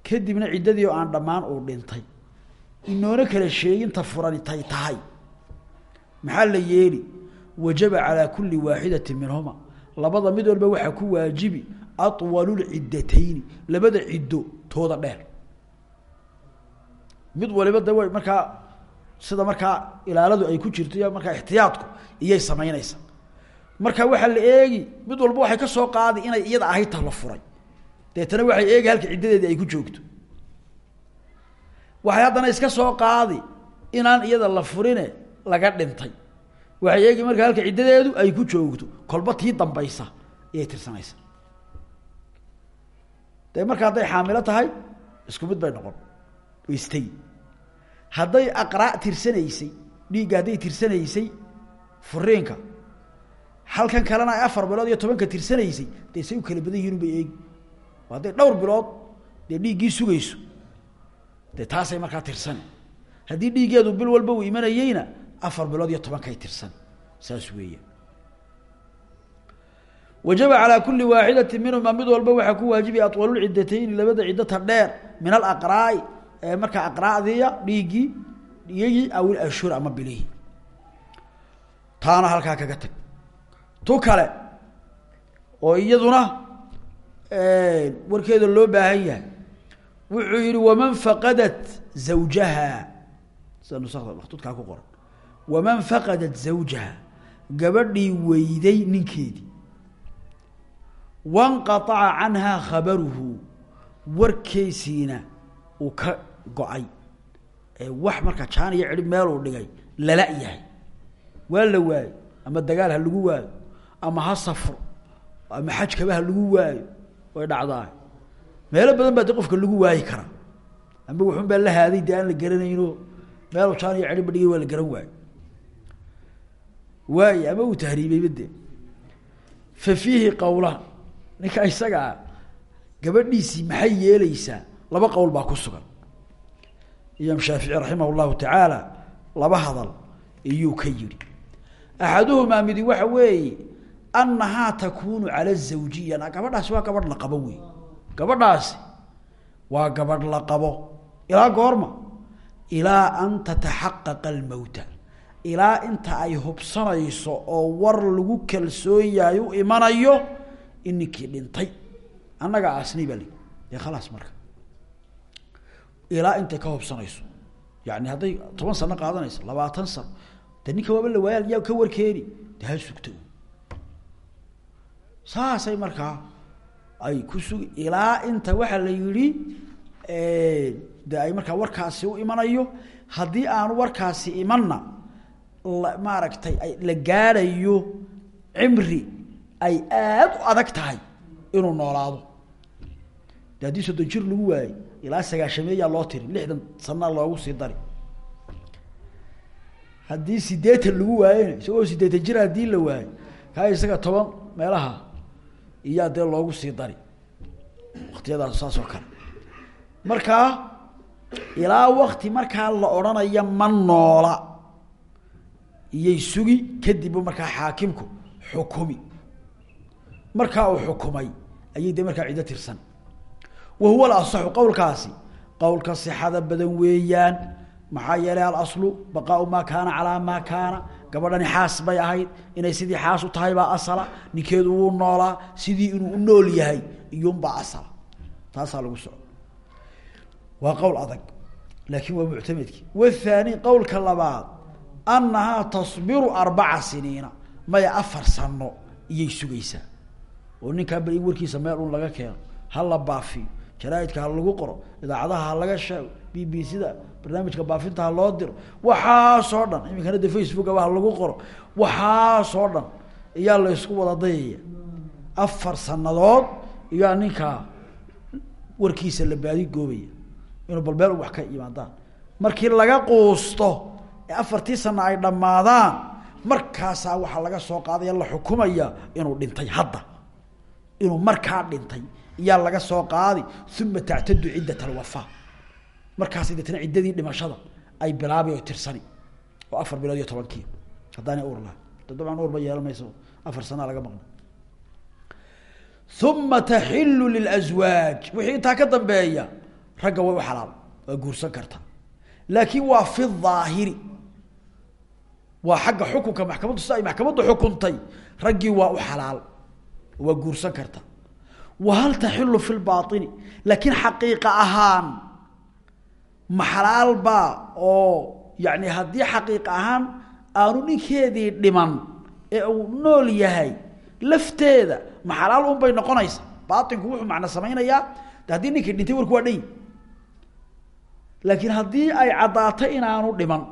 kadibna ciddadii aan dhammaan uu dhintay. Inoona kala sheegin ta furani tay tahay. Maxaa la yeeli? Wajaba calaa kulli waaxidati minhuma. Labada mid walba waxaa ku waajibi awalulciddatayni labada ciddo tooda dheer. Mid waliba de markaa sida markaa ilaaladu ay ku jirto iyo markaa ixtiyaadku iyay samaynaysaa marka waxaa la eegi mid walba waxay ka soo qaadi inay iyada ahayd ta la furay. Deetana waxay eegi halka ciddadeedii ay ku joogto. Waxay haddana iska soo qaadi inaan iyada la furine laga dhintay. Waxay eegi marka halka ciddadeedu ay ku joogto kolba tii dambaysa ayay tirsanaysaa dee marka hadday xaamilo tahay isku mid bay noqon. Wastay hadday aqraa tirsanaysay dhiigga hadday tirsanaysay furiinka halkan kalena ay afar bilood iyo tobanka tirsanaysay dee say u kala badan yihiin bay eegi hadday dhowr bilood dee dhiiggii sugayso. Dee taasay markaa tirsani haddii dhiiggeedu bil walba uu imanayeyna afar bilood iyo tobankay tirsan. Saas weeya wajaba calaa kuli waaxidati minhuma mid walba waxaa ku waajibaya atwalulciddatayni labada ciddata dheer min alaqraai ee markaa aqraadiya dhiiggii iyagii awil ashhur ama bilihii taana halkaa kaga tag tu kale oo iyaduna warkeeda loo baahan yahay. Wuxuu yihi waman faqadat zawjaha. Sida nusakda maktudkaa ku qoran. Waman faqadat zawjaha. Gabadhii weyday ninkeedii wanqaaca canhaa khabaruhu. Warkeysiina uu ka go'ay. Ee wax markaa jaan iyo cidhib meeluu dhigay lala yahay. Waa la waayo ama dagaal ha lagu waayo ama ha safro ama xajkaba ha lagu waayo way dhacdaa meelo badan baa de qofka lagu waayi karaa amba wuxun baa la haaday dee la garanayno meelu jaan iyo cidhibba dhigay waa la garan waayo. Waay ama uu tahriibayba de fa fiihi qawlaan ninka isagaa gabadhiisii maxay yeeleysaa laba qowl baa ku sugan. Imaam shaafici raximah llahu tacaala laba hadal iyuu ka yihi axaduhumaa midi waxa weeye annahaa takunu cala zawjiya gabadhaasi waa gabadh la qabo wey gabadhaasi waa gabadh la qabo ilaa goorma ilaa an tataxaqaqa almowta ilaa inta ay hubsanayso oo war lagu kalsoon imanayo in ninkii dhintay annaga aasnay baa li dee marka ilaa intay ka hubsanayso yani hadday toban sano qaadanayso labaatan sano de ninka waaba la waaya ka warkeeni de ha saasay markaa ay ku sugi ilaa inta waxaa la yihi de ay markaa warkaasi u imanayo haddii aanu warkaasi imanna maaragtay la gaadhayo cimri ay aad u adag tahay inuu noolaado. De haddii soddon jir lagu waayo ilaa sagaashameeyaa loo tiri lixdan sanaa loogu sii dari. Haddii sideetan lagu waayena isagoo sideetan jir haddii la waayo kaa isaga toban meelaha iyaa dee loogu sii dari. Waktiyadaas saas oo kale. Markaa ilaa wakti markaa la odhanaya ma noola. Iyay sugi kadibbu markaa xaakimku xukumi. Markaa uu xukumay. Ayay de markaa ciddo tirsan. Wa huwa alasaxu qowlkaasi qowlka sixada badan weeyaan. Maxaa yeelay alaslu baqaau maa kaana calaa maa kaana gabadhani xaas bay ahayd inay sidii xaas u tahay baa asala ninkeedu wuu noolaa sidii inuu u nool yahay iyuunbaa asala. Taasaa lagu soco waa qowl adag laakin waa muctamedki wathani qowlka labaad annahaa tasbiru arbaca siniina maya afar sano iyay sugaysaa. Oo ninkaa in warkiisa meel un laga keeno ha la baafiyo jaraaidka ha lagu qoro idaacadaha ha laga sheego b b c barnaamijka baafinta ha loo diro waxaasoo dhan iminkana de facebookaba ha lagu qoro waxaasoo dhan iyaa la ysku wada dayaya. Afar sanadood iyaa ninkaa warkiisa la baadi goobaya. Inuu bal meel wax ka yimaadaan markii laga quusto ee afartii sano ay dhammaadaan markaasaa waxaa laga soo qaadaya la xukumaya inuu dhintay hadda. Inuu markaa dhintay iyaa laga soo qaadi uma tactadu ciddat alwafaa markaas deetna ciddadii dhimashada ay bilaabi oo tirsani oo afar bilood iyo tobankii. Haddaana uur laha dabcan uur ba yeelan afar sanaa laga maqna uma taxilu lilaswaaj wixii intaa ka dambeeya ragga way u xalaal waa guursan karta laakiin waa fi aahiri waa xagga xukunka maxkamaddu sida ay maxkamaddu xukuntay raggii waa u xalaal waa guursan karta wa hal taxilu fi lbaini laakiin xaqiiqa ahaan ma xalaal baa oo yani haddii xaqiiqa ahaan aanu ninkeedii dhiman ee uu nool yahay lafteeda ma xalaal un bay noqonaysa. Bainku wuxuu macno samaynayaa de haddii ninkii dhintay warku waa dhan laakiin haddii ay caddaato inaanu dhiman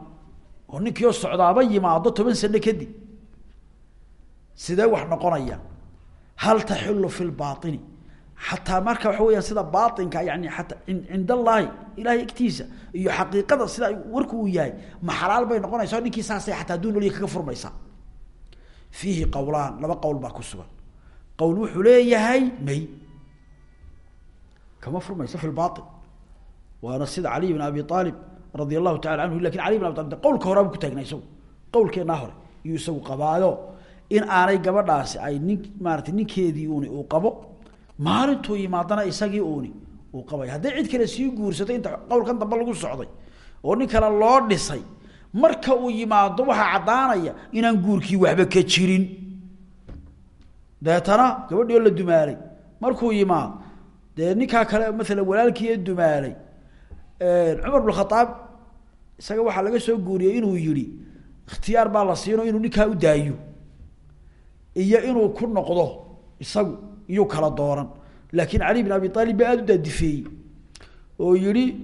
oo ninkii oo socdaaba yimaado toban sano kadib sidee wax noqonaya? Hal taxilu fi lbaini xataa marka waxa weya sida baainka yani ataa cind allaahi ilahay agtiisa iyo xaqiiqada sida warku uu yahay ma xalaal bay noqonaysa ninkii saasay ataa aduu nolya kaga furmaysa fiihi qowlaan laba qowl baa ku sugan. Qowl wuxuu leeyahay may. Kama furmaysa fi lbai waana sida caliy bn abi aalib radia allahu taala anhu laakiin ali bn abi alib qowlka horabu ku taagnaa isagu. Hore iyuu isagu qabaayo in aanay gabadhaasi ay nin maarata ninkeedii uu qabo maalintuu yimaadana isagii uuni uu qabay. Hadday cid kale sii guursatay inta qowlkan dambe lagu socday oo nin kale loo dhisay marka uu yimaado waxaa caddaanaya inaan guurkii waxba ka jirin. Deetana gabadhii la dumaalay markuu yimaado dee ninkaa kale maalan walaalkii ee dumaalay cumar bn khaaab isaga waxaa laga soo guuriyey inuu yihi ikhtiyaar baa la siino inuu ninkaa u daayo iyo inuu ku noqdo isagu iyuu kala dooran. Laakin cali bin abi aalib baa u daadifeeyey oo yihi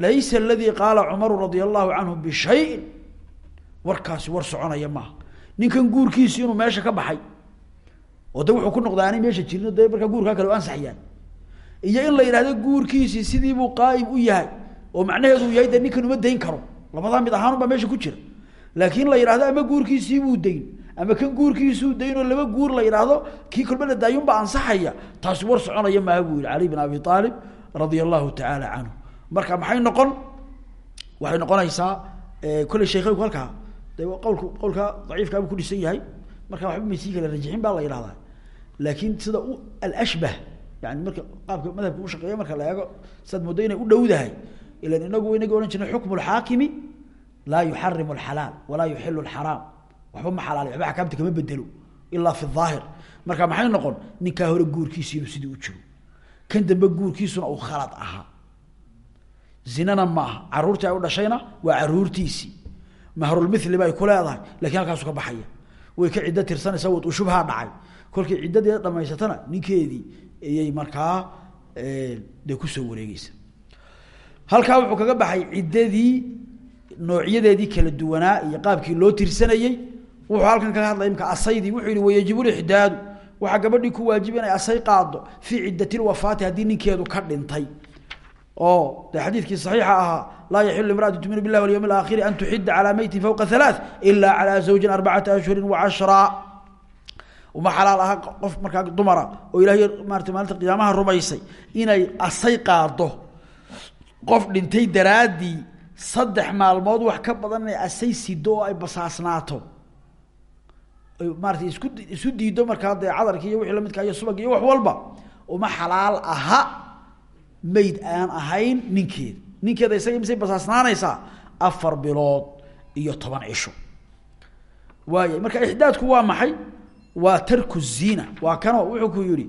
laysa aladii qaala cumaru radia allahu canhu bishayin warkaasi war soconaya maaha. Ninkan guurkiisi inuu meesha ka baxay oo de wuxuu ku aanay meesha jirin de markaa guurkaa kale u ansaxyahay iyo in la yidhahdo guurkiisii sidii buu qaa'im u yahay oo macnaheedu yahay de ninkan uma dayn karo. Labadaa mid ahaan baa meesha ku jira. Laakiin la yidhahdo ama guurkiisii buu dayn ama kan guurkiisuu dayn oo laba guur la yidhaahdo kii kolba la daayunbaa ansaxaya. Taasi war soconaya maaha buu cali bin abi aalib radia allahu tacaala marka maxay noqon? Waxay noqonaysaa kolley sheekheynku halkaa. De qawlku qawlka daciifkaabuu ku dhisan yahay. Marka waxba maysii kala rajixin baa la yidhahdaa laakin sida u alashbah yani marka qaabka madhabka ushaqeeya marka la eego saad inay u dhowdahay ilan inagu inagii odhan jirnay xukmu lxaakimi laa yuxarimu alxalaal walaa yuxilu alxaraam waxba ma waxba axkaamta kama bedelo ilaa fi aahir marka maxay noqon? Ninkaa hore guurkiisi inuu sidii u jiro. Kan dambe guurkiisuna uu khalad ahaa. Zinana ma aha. U dhashayna waa caruurtiisii. Mahrulmili bay ku leedahay halkaasu ka baxaya. Way ka ciddo tirsanaysaa wad ushubhaa dhacay. Kolkii ciddadii dhamaysatana ninkeedii ayay markaa de ku soo wareegeysa halkaa wuxuu kaga baxay ciddadii noocyadeedii kala duwanaa iyo qaabkii loo tirsanayey wuxuu halkan kaga hadlaya imka asaydii wuxuu yihi wayajib lixdaadu waxaa gabadhii ku waajiba inay asay qaado fii cidatilwafaati haddii ninkeedu ka dhintay. Oo de xadiidkii saxiixa ahaa laa yaxilu imraatu tuminu bilah walyowm alaakhiri an tuxida calaa meytin fowqa halaa ilaa calaa zawjin arbacata ashhurin wacashraa uma xalaal aha qof markaa dumara oo ilahay maarata maalinta qiyaamaha rumaysay inay asay qaado qof dhintay daraaddii saddex maalmood wax ka badan inay asay sido oo ay basaasnaato maarata isku isu diido markaa dee cadarki iyo wixii lamidka iyo subag iyo wax walba. Uma xalaal aha mayd aan ahayn ninkeeda ninkeeda isaga misay basaasnaanaysaa afar bilood iyo toban cisho. Waaya marka ixdaadku waa maxay? Waa tarku zina waa kano wuxuu ku yihi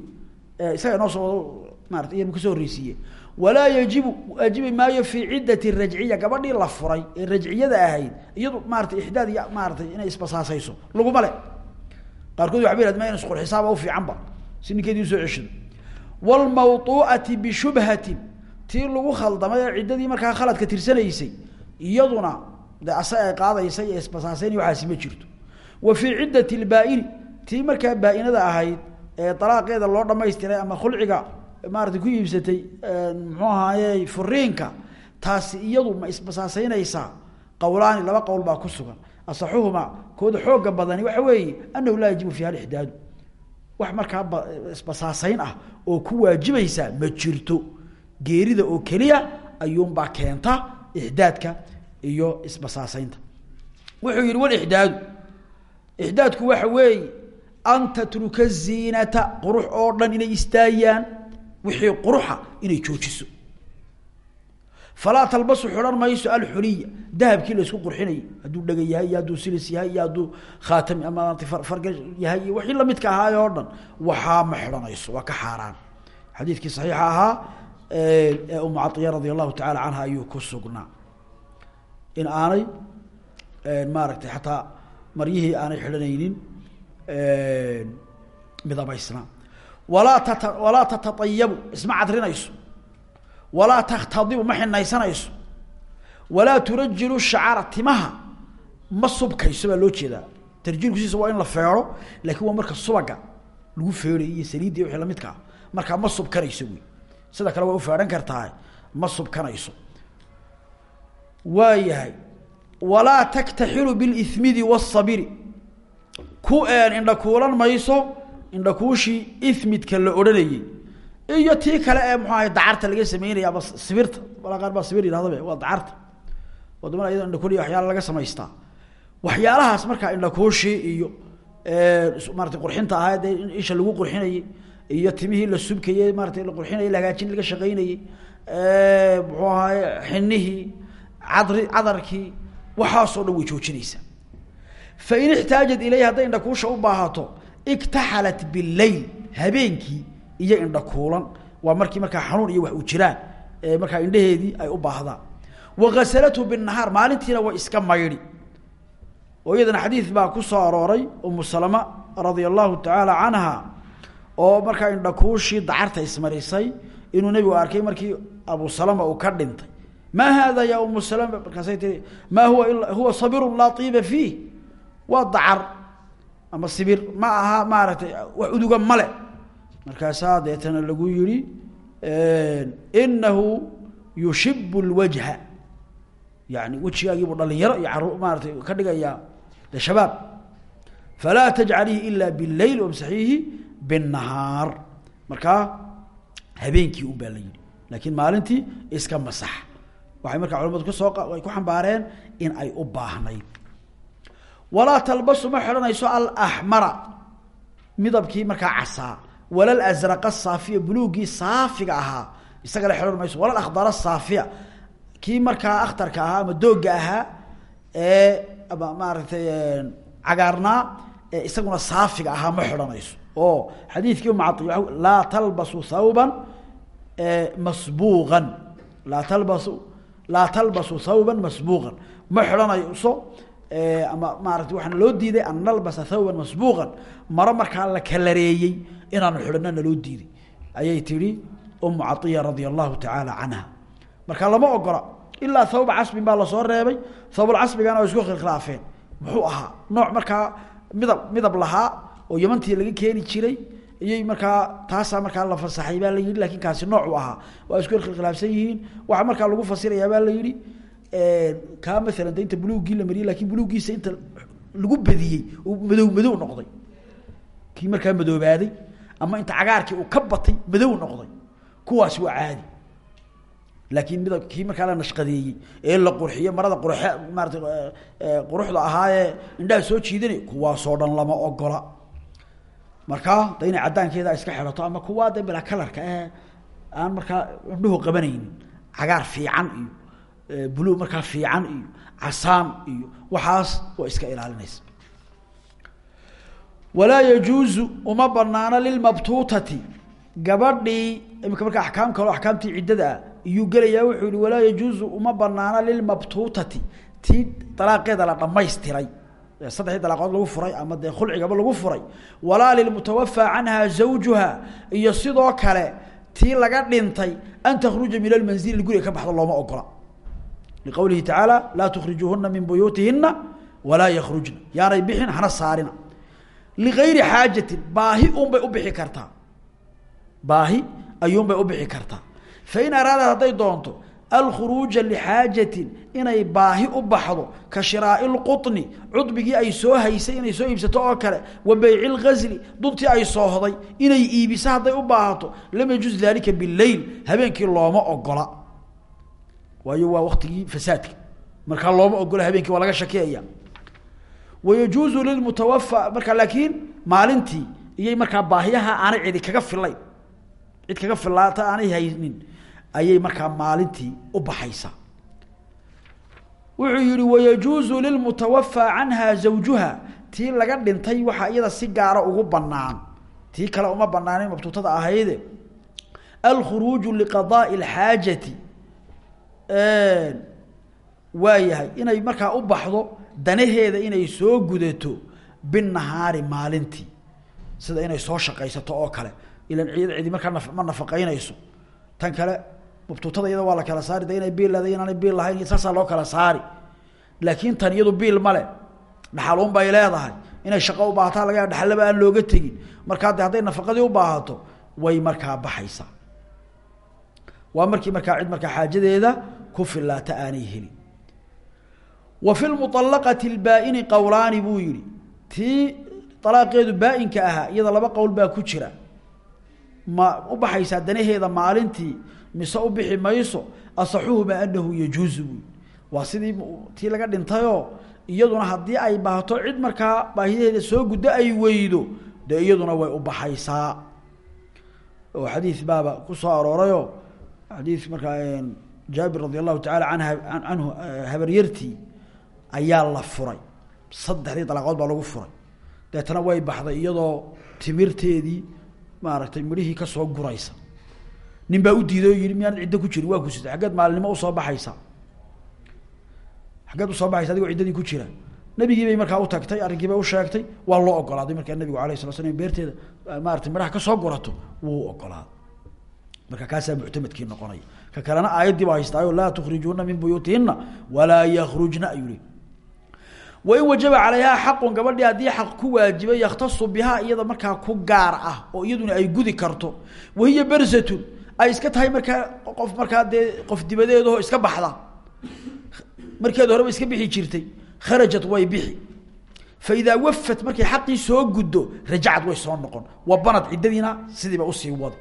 isaga inoo soo maarata iya ka soo horreysiiye walaa yajibu waajibi maayo fii ciddati rajciya gabadhii la furay ee rajciyada ahayd iyadu maarata ixdaad iyo maaratay inay isbasaasayso. Laguma le qaarkood waxba yihahd ma in isqurxisaaba u fiicanba si ninkeedii u soo ceshado wlmawuuati bishubhatin tii lagu khaldamay ee ciddadii markaa khaladka tirsanaysay iyaduna de ase ay qaadaysay ee isbasaasayn waxaasi jirto. Wa fii ciddati lbaa-ini tii markaa baa-inada ahayd ee dalaaqeeda loo dhamaystiray ama khulciga maarata ku iibsatay muxuu ahaaye furiinka taasi iyadu ma isbasaasaynaysaa qowlaani laba qowl baa ku sugan asaxuhumaa kooda xooga badani waxa weeye anahu laa yajibu fiiha lixdaadu wax markaa isbasaasayn ah oo ku waajibaysaa ma jirto. Geerida oo keliya ayuunbaa keenta ixdaadka iyo isbasaasaynta. Wuxuu yihi walixdaadu ixdaadku waxa weeye an tatruka ziinata qurux oo dhan inay istaayaan wixii quruxa inay joojiso falaa talbasu xidhan mayso alxuliya dahabkii la isku qurxinayay hadduu dhega yahay iyo hadduu silis yahay iyo hadduu khaatami ama farga yahay iyo wixii lamidka ahaay oo dhan waxaa ma xidhanayso waa ka xaaraan. Xadiidkii saxiixa ahaa ee umu caiya radia allahu tacala canha ayuu ku sugnaa. In aanay maaragtay xataa maryihii aanay xidhanaynin midabaysna walaa tata walaa cadrinayso walaa takhtadibu ma xinaysanayso. Walaa turajilu shacara timaha ma subkayso baa loo jeedaa. Tarjiilkusiisa waa in la feero laakiin waa marka subaga lagu feeray iyo saliidda iyo wixii lamidka ah. Markaa ma subkanayso wey sida kale waa u feedhan kartaa ma subkanayso. Waa yahay walaa taktaxilu bilismidi waasabiri ku indhakuulan mayso indhakuushii ismidka la odhanayey iyo tii kale ee muxuu ahay dacarta laga sameynaya ama sibirta. Walaa qaar baa sibir yidhahdabe waa dacarta. Wadamada iyadoo indhakuuliya waxyaala laga samaystaa. Waxyaalahaas markaa indhakuushii iyo maarata qurxinta ahaa dee isha lagu qurxinayey iyo timihii la subkayey maarata la qurxinayay la hagaajin laga shaqaynayey muxuu ahaye xinihii cadri cadarkii waxaasoo dhan way joojinaysaa. Fain ixtaajat ilayh hadday indhakuusha u baahato iktaxalat bileyl habeenkii iyo indha kuulan waa markii markaa xanuun iyo wax uu jiraan markaa indhaheedii ay u baahdaan. Wagasalathu binahaar maalintiina way iska maydhi oo iyadana xadiid baa ku soo arooray umu salama radia allahu tacaala canha oo markaa indhakuushii dacarta ismarisay inuu nebigu arkay markii abu salama uu ka dhintay. Maa haada ya umu salama? Markaasay tii maa huwa huwa sabirun laa iiba fiih. Dacar ama sibir ma aha maaragtay wax uduga male markaasaa deetana lagu yihi inahu yushibu lwajha yani wejigaagiibuu dhalinyaro iyo caru maaratay ka dhigayaa de shabaab. Falaa tajcalihi ila bileyl wamsaxiihi binahaar markaa habeenkii un baa la yihi laakiin maalintii iska masax. Waxay markaa culamadu ka soo ay ku xambaareen in ay u baahnayd. Walaa talbasu ma xidhanayso alaxmara midabkii markaa casaa wala lasraqa saafiya buluugii saafiga ahaa. Isagana xidhan mayso. Wala akhdara saafiya. Kii markaa akhtarka ahaa ama doogga ahaa ee ama maaragtay cagaarnaa ee isaguna saafiga ahaa ma xidhanayso oo xadiidkii umacai laa talbasu thawban masbuuqan. Laa talbasu laa talbasu thawban masbuuqan. Ma xidhanayso ama maarata waxaana loo diiday an nalbasa thawban masbuuqan. Maro markaa la kalareeyey inaanu xidhana naloo diiday ayay tihi umu caiya radia allahu tacaala marka lama ogola ilaa thawba casbin baa la soo reebay. Thawbalcasbigana o isku khilkhilaafeen. Muxuu ahaa nooc markaa midab midab lahaa oo yamantii laga keeni jiray. Iyay markaa taasaa markaa la fasaxay baa la yihi laakiin kaasi noocu ahaa. Waa isku khilkhilaafsan yihiin. Waxaa markaa lagu fasirayaa baa la yihi kaa maalan de inta buluuggii la mariyey laakiin buluuggiisa inta lagu badiyey madow madow noqday. Kii markaa madoobaaday ama inta cagaarkii uu ka batay madow noqday. Kuwaasi waa caadi. Laakiin midab kii markaa la nashqadeeyey ee la qurxiyo marada qurxe maarata quruxda ahaayee indhaha soo jiidanay kuwaasoo dhan lama ogola. Markaa da inay iska xidhato ama kuwaa de bilaa kalarka ee aan markaa indhuhu qabanaynin. Cagaar fiican iyo buluug markaa fiican iyo casaan iyo waxaas waa iska ilaalinaysa walaa yajuuzu uma banaano lilmabtuutati gabadhii imika markaa axkaam kaleo axkaamtii ciddada ah iyuu gelayaa wuxuu yihi walaa yajuuzu uma banaano lilmabtuutati tii dalaaqeeda la dhamaystiray saddexdii dalaaqood lagu furay ama dee khulcigaba lagu furay. Walaa lilmutawafaa canha zawjuha iyo sidoo kale tii laga dhintay an takhruja min almanzili. Guriga ka baxdo looma ogola. Liqowlihi tacaala laa tukhrijuuhuna min buyuutihina walaa yakhrujna. Yaanay bixin hana saarina ligayri xaajatin baahi unbay u bixi kartaa baahi ayuunbay u bixi kartaa fain araadad hadday doonto alkhuruuja lixaajatin inay baahi u baxdo ka shiraai lquطni cudbigii ay soo haysay inay soo iibsato oo kale wa beyci lgazli duntii ay soohday inay iibiso hadday u baahato lam yajuuz dalika bileyl habeenkii looma ogola waayo waa waktigii fasaadka markaa looma ogola habeenkii waa laga shakiyaya wayajuuzu lilmutawafa markaa laakiin maalintii iyay markaa baahiyaha aanay cidi kaga filayn cid kaga filaata aanay haynin ayay markaa maalintii u baxaysaa wuxuu yihi wayajuuzu lilmutawafaa canha zawjuha. Tii laga dhintay waxaa iyada si gaara ugu banaan tii kale uma banaanin mabtuutada ahayde alkhuruuju liqadaai اlxaajati waa yahay inay markaa u baxdo danaheeda inay soo gudato binahaari maalintii sida inay soo shaqaysato oo kale. Ilan cid cidi markaa ma nafaqaynayso. Tan kale mabtuutada iyada waa la kala saari de inay biil leeday inaanay biil lahayn saasaa loo kala saari. Laakiin tan iyadu biil male dhaxaluun bay leedahay. Inay shaqo u baahataa laga dhaxallaba aan looga tegin. Markaa hadday nafaqadii u baahato way markaa baxaysaa. Waa markii markaa cid markaa xaajadeeda ku filaata aanay helin wa fi lmualaqati lbaa-ini qowlaani buu yihi tii alaaqeedu baa-inka ahaa iyada laba qowl baa ku jira. Ma u baxaysaa danaheeda maalintii mise u bixi mayso asaxuhuma anahu yajuuzu buu waa sidii tii laga dhintayoo iyaduna haddii ay baahato cid markaa baahiyaheeda soo guddo ay weydo dee iyaduna way u baxaysaa. Oo xadiis baaba ku soo aroorayoo xadiis markaa jaabir radi allahu tacaala anha canhu habaryartii ayaa la furay. Saddexdii dalaaqood baa lagu furay. Deetana way baxday iyadoo timirteedii maaragtay midhihii ka soo guraysa. Nin baa u diiday oo yihi miyaan ciddo ku jirin? Waa ku sita. Xaggeed maalinimo u soo baxaysa. Xaggeed u soo baxaysa adigoo ciddadii ku jira. Nabigii bay markaa utagtay arrinkii bay usheegtay waa loo ogolaaday markaa nabigu alayh sala slam beerteeda maarata midhaha ka soo gurato wuu ogolaaday. Marka kaasaa muctamadkii noqonaya. Ka kalena aayaddii baa haystaayo laa tukrijuuna min buyuutihina walaa yakrujna ayuu leey wain wajaba calayhaa xaqun gabadhii haddii xaq ku waajibay yakhtasu bihaa iyada markaa ku gaar ah oo iyaduna ay gudi karto. Wahiya bersatun ay iska tahay markaa qof markaa dee qof dibadeedaho iska baxda. Markeeda horeba iska bixi jirtay kharajat way bixi. Fa idaa wafat markay xaqii soo guddo rajacad way soo noqon. Wabanad ciddadiina sidiiba u sii wada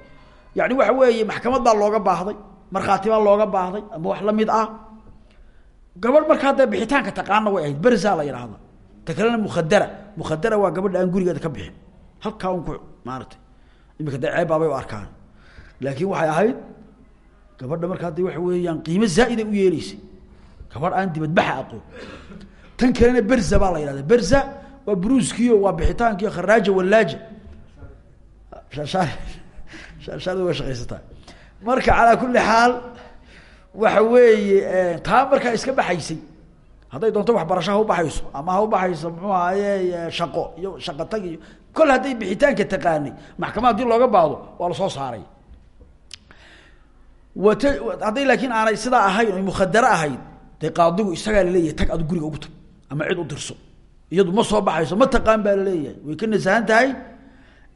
yani waxa weeye maxkamad baa looga baahday markhaati baa looga baahday ama wax la mid ah gabadh markaa dee bixitaanka taqaana way ahayd bersaa la yidhaahda ta kalena mukhadara waa gabadha aan gurigeeda ka bixin. Halkaa un ku maaratay imika dee ceebbaabay u arkaan. Laakiin waxay ahayd gabadha markaa de waxa weeyaan qiimo zaa'iday u yeeleysay gabadh aan dibadbaxa aqoon. Tan kalena berza baa la yidhahda berza waa bruuskiyo waa bixitaankiyo kharaaja wallaaja. Shaashaa shaashaada waa shaqaysataa. Marka calaa kulli xaal waxa weeye taa markaa iska baxaysay. Hadday doonto waxbarasho ha ubaxayso ama ha ubaxayso muxuu ahaye shaqo iyo shaqo iyo kol hadday bixitaanka taqaanay maxkamad looga baado waa la soo saaray. Wat laakiin aanay sidaa ahayn oy mukhadaro ahayd dee qaadigu isagaa la leeyahay tag adu guriga ugu tag ama cid u dirso. Iyadu ma soo baxayso ma taqaan baa la leeyahay way ka nasahan tahay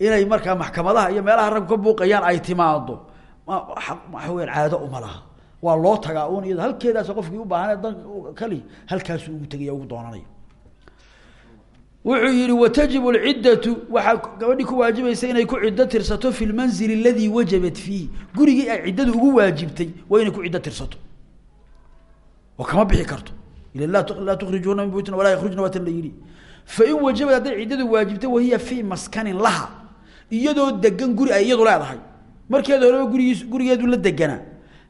inay markaa maxkamadaha iyo meelaha raggu ka buuqayaan ay timaado waxa weyan caado uma laha waa loo tagaa un iyado halkeedaas qofkii ubaahan dan kali halkaasu ugu tegaya ugu doonanaya. Wuxuu yihi watajibu lciddatu waxaa gabadhii ku waajibaysa inay ku ciddo tirsato fi lmanzili aladii wajabat fiihi. Gurigii ay ciddadu ugu waajibtay waa inay ku ciddo tirsato. Oo kama bixi karto. Ila laa tukrijuuna min buyutina walaa yakhrujna waatan la yidhi. Fain wajabad hadday ciddadu waajibtay wahiya fii maskanin laha iyadoo degan guri ay iyadu leedahay. Markeeda horeba gurigeedu la deganaa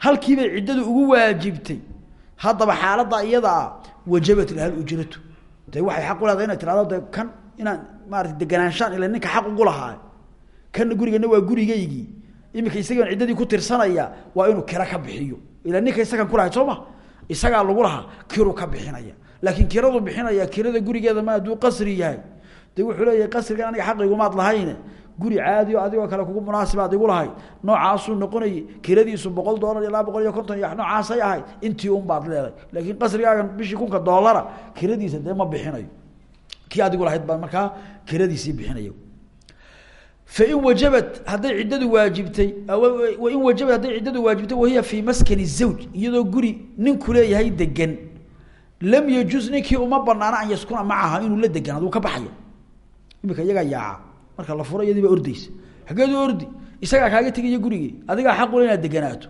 halkiibay ciddadu ugu waajibtay. Haddaba xaaladda iyada ah wajabat laha ujratu. De waxay xaq u leedahay inay tirahdo kan inaan maarata deganaanshaan ila ninka xaq ugu lahaa kanna gurigana waa gurigaygii. Iminka isagaan ciddadii ku tirsanaya waa inuu kira ka bixiyo. Ila ninka isagan kulahay soo ma isagaa lagu lahaa kiru ka bixinaya. Laakiin kiradu bixinaya kirada gurigeeda ma hadduu qasri yahay. De wuxuu leeyahay qasrigan aniga xaqigumaad lahayne guri caadi o adigoo kale kugu munaasibaad igu lahayd. Noocaasuu noqonayay kiradiisu boqol doolar iyo laba boqol iyo konton iyo noocaasay ahayd. Intii un baad leedahay laakiin qasrigaagan bishii kunka doolara kiradiisa dee ma bixinayo. Kii adigu lahayd baa markaa kiradiisii bixinaya fain wajabat hadday ciddadu waajibtay wain wajabat hadday ciddadu waajibtay wahiya fii maskani zawj iyadoo guri ninku leeyahay degan lam yajuz ninkii uma banaana an yaskuna macaha inuu la degan aduu ka baxaya imika iyagaa yaaca marka la furo iyadii baa ordeysa xaggeedu ordi? Isagaa kaaga tegaya gurigii. Adigaa xaqule inaad deganaato.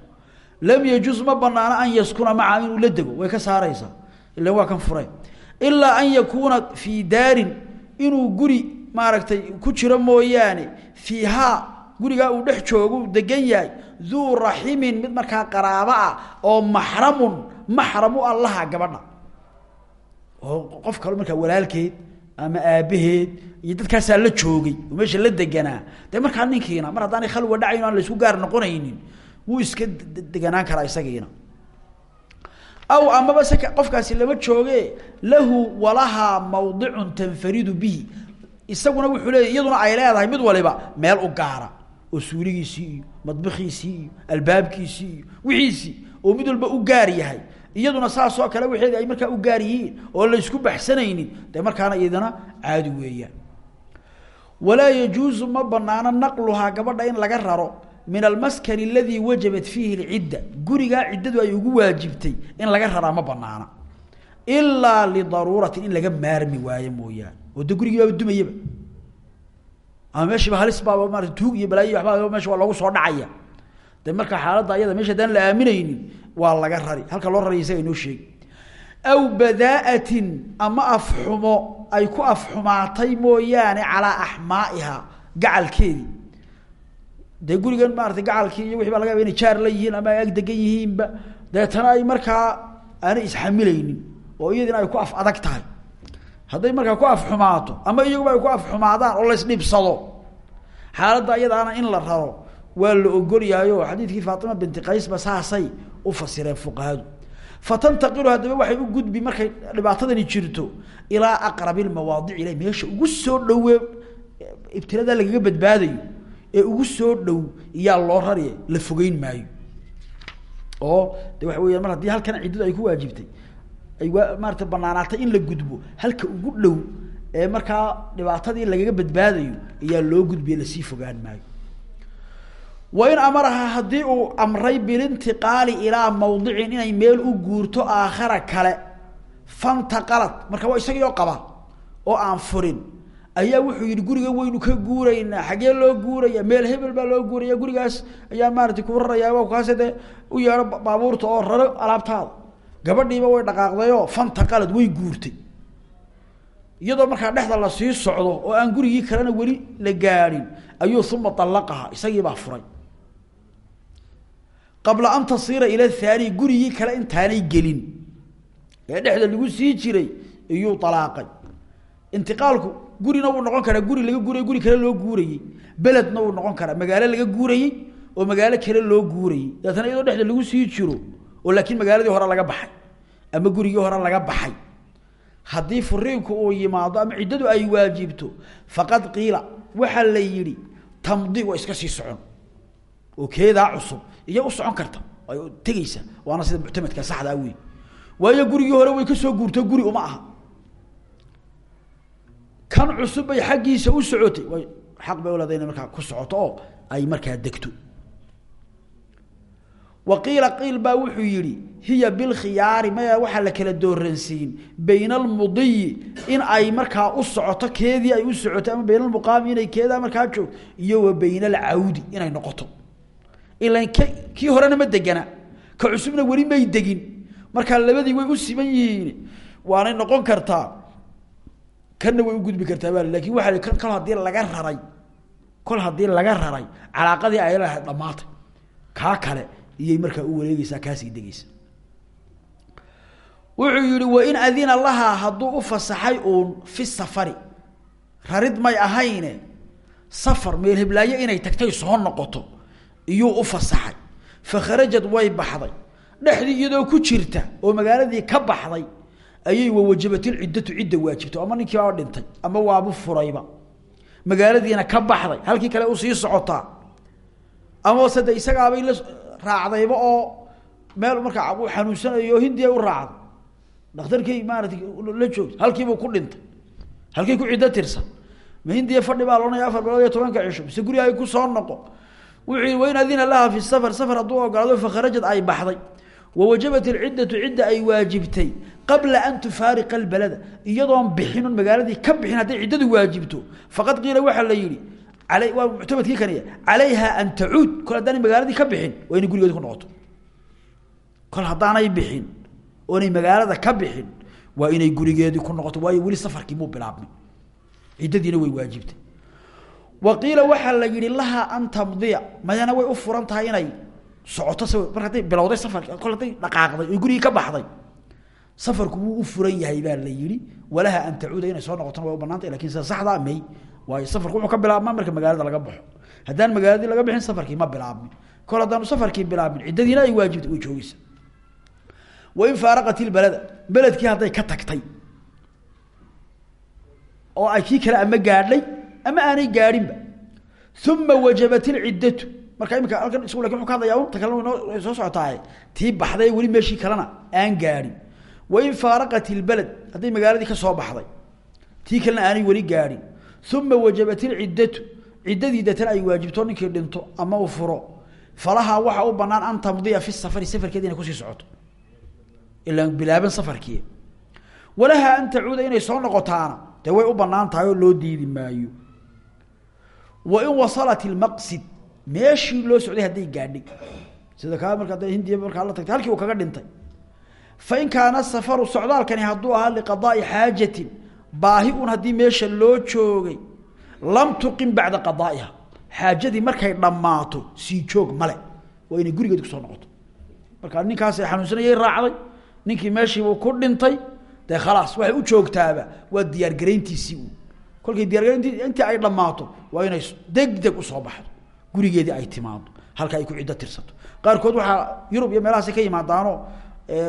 Lam yajuz ma banaana an yaskuna macaha inuu la dego. Way ka saaraysaa. Ilan waa kan fure. Ilaa an yakuuna fii daarin inuu guri maaragtay ku jiro mooyaane fiihaa gurigaa uu dhex joogu degan yahay duu raximin mid markaa qaraabo ah oo maxramun maxram u allaha gabadha. Oo qof kale markaa walaalkeed ama aabaheed iyo dadkaasaa la joogay oo meesha la deganaa. Dee markaa ninkiina mar haddaanay khalwa dhacayn aan laysku gaar noqonaynin wuu iska deganaan karaa isagiina. Aw amaba se qofkaasi lama jooge lahu walahaa mawdicun tanfaridu bihi. Isaguna wuxuu leeya iyaduna ay leedahay mid waliba meel u gaara oo suuligiisii iyo madbikiisii iyo albaabkiisii iyo wixiisii oo mid walba u gaar yahay iyaduna saasoo kale waxeedi ay markaa u gaar yihiin oo laysku baxsanaynin dee markaana iyadana caadi weeyaan. Walaa yajuusu ma banaano naqluhaa gabadha in laga raro min almaskani aladii wajabat fiihi lcidda gurigaa ciddadu ay ugu waajibtay in laga raraa ma banaana ilaa lidaruuratin in laga maarmi waayo mooyaane. Oo de gurigii baaba dumayaba. Ama meeshiiba halis baaba maarata tuug iyo balaayo waxba meesha waa soo dhacaya. De markaa xaaladda ayada meesha la aaminaynin waa laga rari. Halka loo raraya isaga inoo sheegi. Aw badaa'atin ama afxumo ay ku afxumaatay mooyaane calaa axmaa'iha gacalkeedii dee gurigan maarata gacalkii iyo wixii baa laga yaba inay jaar la yihiin ama ay ag degan yihiinba. Deetana ay markaa aanay isxamilaynin oo iyadina ay ku af adag tahay. Hadday markaa ku afxumaato ama iyaguba ay ku afxumaadaan oo laysdhibsado xaaladda iyadaana in la raro waa la ogolyahayo xadiidkii faatima binti qaysba saasay u fasireen fuqahadu. Fatantaqilu haddaba waxay u gudbi markay dhibaatadani jirto ilaa aqrabi lmawaadic ila meesha ugu soo dhowe ibtilada lagaga badbaadayo ee ugu soo dhow iyaa loo rariye la fogeyn maayo. Oo de waxa weya mar haddii halkan ciddadu ay ku waajibtay ay maarata banaanaatay in la gudbo halka ugu dhow ee markaa dhibaatadii lagaga badbaadayo ayaa loo gudbiye la sii fogaan maayo wain amaraha haddii uu amray bilintiqaali ilaa mawdicin inay meel u guurto aakhara kale fantaqalad marka waa isagii oo qaba oo aan furin ayaa wuxuu yihi guriga waynu ka guuraynaa xaggee loo guuraya meel hebel baa loo guuraya gurigaas ayaa maarata ku rarayaa kaase dee u yeedho baabuurta oo raro alaabtaada. Gabadhiiba way dhaqaaqdayoo fantaqalad way guurtay. Iyadoo markaa dhexda la sii socdo oo aan gurigii kalena weli la gaadhin ayuu uma allaqaha isagiibaa furay qabla an tasiira ila haani gurigii kale intaanay gelin. Ee dhexda lagu sii jiray iyuu alaaqay intiqaalku gurina wuu noqon karaa guri laga guurayy guri kale loo guurayey. Beledna wuu noqon karaa magaalo laga guurayey oo magaalo kale loo guurayey. Daetana iyadoo dhexda lagu sii jiro oo laakiin magaaladii hore laga baxay ama gurigii hore laga baxay. Haddii furiinku uu yimaado ama ciddadu ay waajibto faqad qiila waxaa la yidhi tamdi waa iska sii socon. Oo keedaa cusub iyo u socon karta. Ay tegeysa. Waana sida muctamadka saxdaa wey waayo gurigii hore way ka soo guurto guri uma aha. Kan cusub bay xaggiisa u socotay. Way xaq bay uleedahay inay ku socoto ay markaa degto. Wa qiila qiil baa wuxuu yihi hiya bilkhiyaari maya waxaa la kala dooransiin bayna almudiyi in ay markaa u socoto keedii ay u socoto ama bayna almuqaami inay keedaa markaa joogto iyo wa bayna alcawdi inay noqoto ilan k kii horena ma degana. Ka cusubna weli may degin. Markaa labadii way u siman yihiin. Waanay noqon kartaa. Kanna way u gudbi kartaa baa laakiin waa kol haddii laga raray kol haddii laga raray calaaqadii ay lahayd dhamaatay kaa kale iyay markaa u wareegeysaa kaasii degeysa wuxuu yihi wain adina lahaa hadduu u fasaxay uun fi safari. Rarid may ahayne. Safar meel heblaayo inay tagtay soo noqoto iyuu u fasaxay. Fakharajad way baxday. Dhexdii iyadoo ku jirta oo magaaladii ka baxday ayay wawajabatilciddatu cidda waajibto. Ama ninkii baa dhintay ama waabu furayba. Magaaladiina ka baxday halkii kale u sii socotaa ama se de isagaabay la raacdayba oo meel markaa uu xanuunsanayo hindiya u raacday dhakhtarkii maarata la joogta halkiibuu ku dhintay. Halkii ku ciddo tirsan. Ma hindiya fadhi baa loonaya afar bilood iyo tobanka cisho mise guriga ay ku soo noqo wuxuu wain adina laha fi safar safar hadduu ogolaado fakharajad ay baxday. Wawajabat ilciddatu cidda ay waajibtay qabla an tufaariqa albalada. Iyadoon bixinun magaaladii ka bixin hadday ciddadu waajibto. Faqad qiila waxaa la ala waa muctamadkii kaniya calayha an tacuud kol haddaanay magaaladii ka bixin waa inay gurigeedi ku noqoto. Kol haddaanay bixin oonay magaalada ka bixin waa inay gurigeedii ku noqoto. Waayo weli safarkii muu bilaabmay ciddadiina way waajibtay wa qiila waxaa la yihi lahaa an tamdiya. Mayana way u furan tahay inay socoto mar hadday bilowday safarki kol dhaqaaqday oy gurigii baxday. Safarku wuu u furan yahay baa la yihi walaha an tacuuda inay soo noqotona way u banaantay laakiin sida saxdaa may. Waayo safarku wuxuu ka bilaabmaa marka magaalada laga baxo. Haddaan magaaladii laga bixin safarkii ma bilaabmin. Kol safarkii bilaabmin ciddadiina ay waajibtay way joogeysa wain faaraqat ilbalada beledkii hadday ka tagtay oo ay kale ama gaadhay ama aanay gaadhinba. Uma wajabat ilciddatu marka imika halkan isgu laakiin wuxuu ka hadlayaa un ta kalena inoo soo socotaaye tii baxday weli meeshii kalena aan gaadhin. Wain faaraqat ilbaled hadday magaaladii ka soo baxday tii kalena aanay weli gaadhin. Uma wajabat ilciddatu ciddadii deetana ay waajibto ninkii dhinto ama uu furo falahaa waxa u banaan an tamdiya fi safari safarkeeda inay ku sii socoto. Ilaan bilaaban safarkii. Walahaa an tacuuda inay soo noqotaana dee way u banaan loo diidi maayo wain wasalat ilmaqsid meeshii loo socday hadday gaadhay. Sida kaa marka da hindiya markaa la tagtay halkii uu kaga dhintay. Fain kaana safaru socdaalkani hadduu ahaa liqadaai xaajatin baahi un haddii meesha loo joogay lam tuqim bacda qadaaiha. Xaajadii markay dhammaato sii joog male waa inay gurigeed ku soo noqoto. Markaa ninkaas xanuunsanayay raacday. Ninkii meeshiibuu ku dhintay dee khalaas waxay u joogtaaba. Waa diyaargarayntiisii kolkay diyaargar int intii ay dhammaato waa inay deg deg u soo baxdo. Gurigeedii ay timaado halka ay ku ciddo tirsato. Qaarkood waxaa yurub iyo meelahaasi ka yimaadaano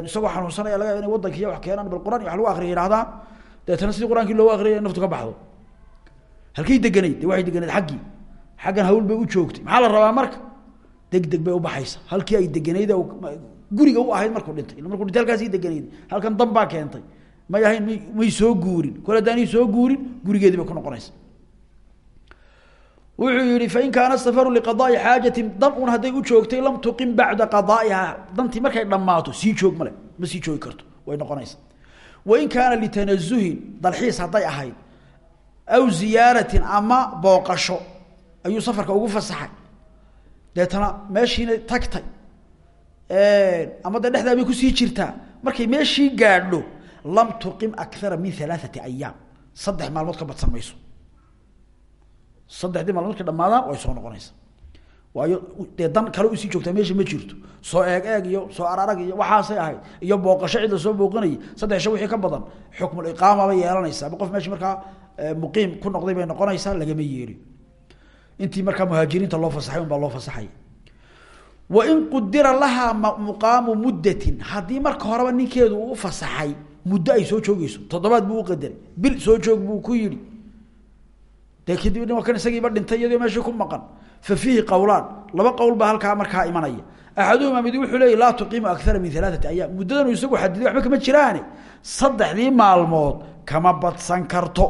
isagoo xanuunsanaya laga inay wadankiiy wax keenaan bal quraan wax lagu akriya yidhahdaan deetana sidii qur'aankii loogu akriyay naftu ka baxdo. Halkay deganayd de waxay deganayd aggii xaggan hawl bay u joogtay. Maxaa la rabaa marka? Deg deg bay ubaxaysa halkii ay deganayd guriga u ahayd markuu dhintay. Markuu dhintay halkaasii deganayd halkan dan keentay may ahayn may may soo guurin. Kol haddaanay soo guurin gurigeedii bay ku noqonaysa. Wuxuu yihi fain kaana safaru liqadaai xaajatin dan un u joogtay lam tuqim bacda qadaaiha. Dantii markay dhammaato sii joog male ma sii joogi karto way noqonaysa. Wain kaana litanazuhin dalxiis hadday ahayd aw ziyaaratin ama booqasho ayuu safarka ugu fasaxay. Deetana meeshiina tagtay ama dee dhexdaa bay ku sii jirtaa. Markay meeshii gaadho lam tuqim akara min alaaati ayaam saddex maalmood ka badsan mayso. Saddexdii maalmood markay dhamaadaan way soo noqonaysa. Waayo dee dan kale u sii joogtaa meesha ma jirto. Soo eeg eeg iyo soo ararag iyo waxaasay ahayd iyo booqasho cid la soo booqanayay. Saddex sha wixii ka badan xukmuliqaama bay yeelanaysaa. Qof meesha markaa muqiim ku noqday bay noqonaysaa lagama yeelin intii markaa muhaajiriinta loo fasaxay un baa loo fasaxaya wain qudira lahaa marka horeba ninkeedu uu fasaxay muddo ay soo joogeyso toddobaad buu uqadaray bil soo joog buu ku yidhi. Dee kadib kan isagiiba dhintay iyadoo meeshii ku maqan. Fa fiihi qowlaan laba qowl baa halkaa markaa imanaya. Axaduhuma mid wuxuu leeyay laa tuqiimu akara min alaaati ayaam muddadanu isagu xadiday waxba kama jiraane. Saddexdii maalmood kama badsan karto.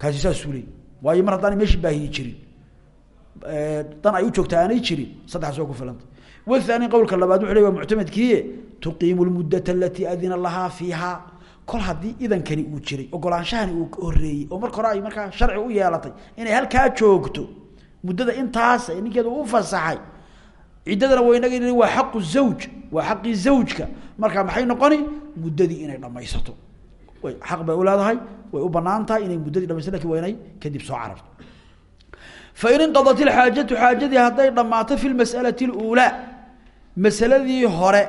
Kaasi saasuu leey waayo mar haddaanay meeshii baahiyi jirin dan ay u joogta jirin saddexaas waa ku filanta wathani qowlka labaad wuxu ley waa muctamadkiiye tuqiimu lmuddata alatii adina lahaa fiiha. Kol haddii idankani uu jiray ogolaanshahani uu horeeyey oo marka hore ay markaa sharci u yeelatay inay halkaa joogto muddada intaas ee ninkeeda u fasaxay ciddadana waynaga waa xaqu zawj waa xaqii zawjka. Markaa maxay noqoni? Muddadii inay dhamaysato way xaq bay u leedahay way u bannaan tahay inay muddadii dhamaysato laakiin waa inay kadib soo cararto. Fain inqadat ilxaajatu xaajadii hadday masaladii hore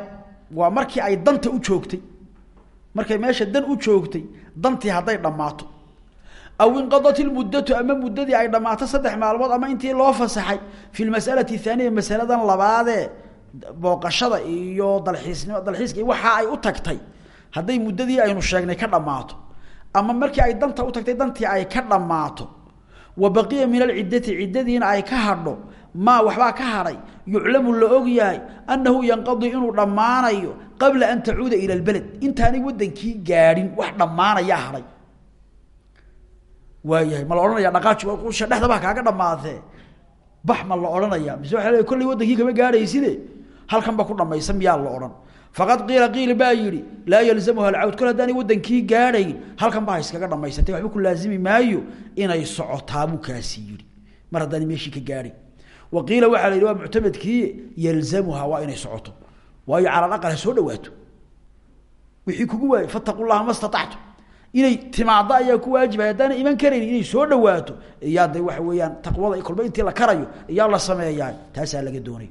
waa markii ay danta u joogtay. Markay meesha dan u joogtay dantii hadday dhammaato. Aw inqadat ilmuddatu ama muddadii ay dhammaato saddex maalmood ama intii loo fasaxay fi lmas'alati ahaaniya masaladan labaadee booqashada iyo dalxiisnimo dalxiiska waxa ay u tagtay. Hadday muddadii aynu sheegnay ka dhammaato. Ama markii ay danta u tagtay dantii ay ka dhammaato. Wa baqiya min alciddati ciddadiina ay ka hadho maa waxbaa ka hadhay yuclamu la og yahay annahu yanqadii inuu dhammaanayo qabla an tacuuda ila lbeled intaanay wadankii gaadhin wax dhammaanayaa hadhay waayahay ma la odhanaya dhaqaaji usha dhexdabaa kaaga dhammaatee. Bax ma la mise waa le kollay wadankii kama gaadhayside halkan ba ku dhamaysa miyaa la odhan. Faqad qiila qiil baa yidhi laa yalzamuha alcawd kol haddaanay wadankii gaadhayn halkan baa iskaga dhamaysatay waxba ku laazimi maayo inay socotaa buu kaasi yidhi. Mar haddaanay meeshii ka gaadhayn wa qiila waxaa la yidhi waa muctamadkii yalzamuha waa inay socoto. Waayo cala aqal ha soo dhawaato wixii kugu waayey fataqu llaha ma statactu inay timaado ayaa ku waajibay haddaana iman karayn inay soo dhawaato iyaa de waxa weeyaan taqwada kolba intii la karayo iyaa la sameeyaa. Taasaa laga doonay.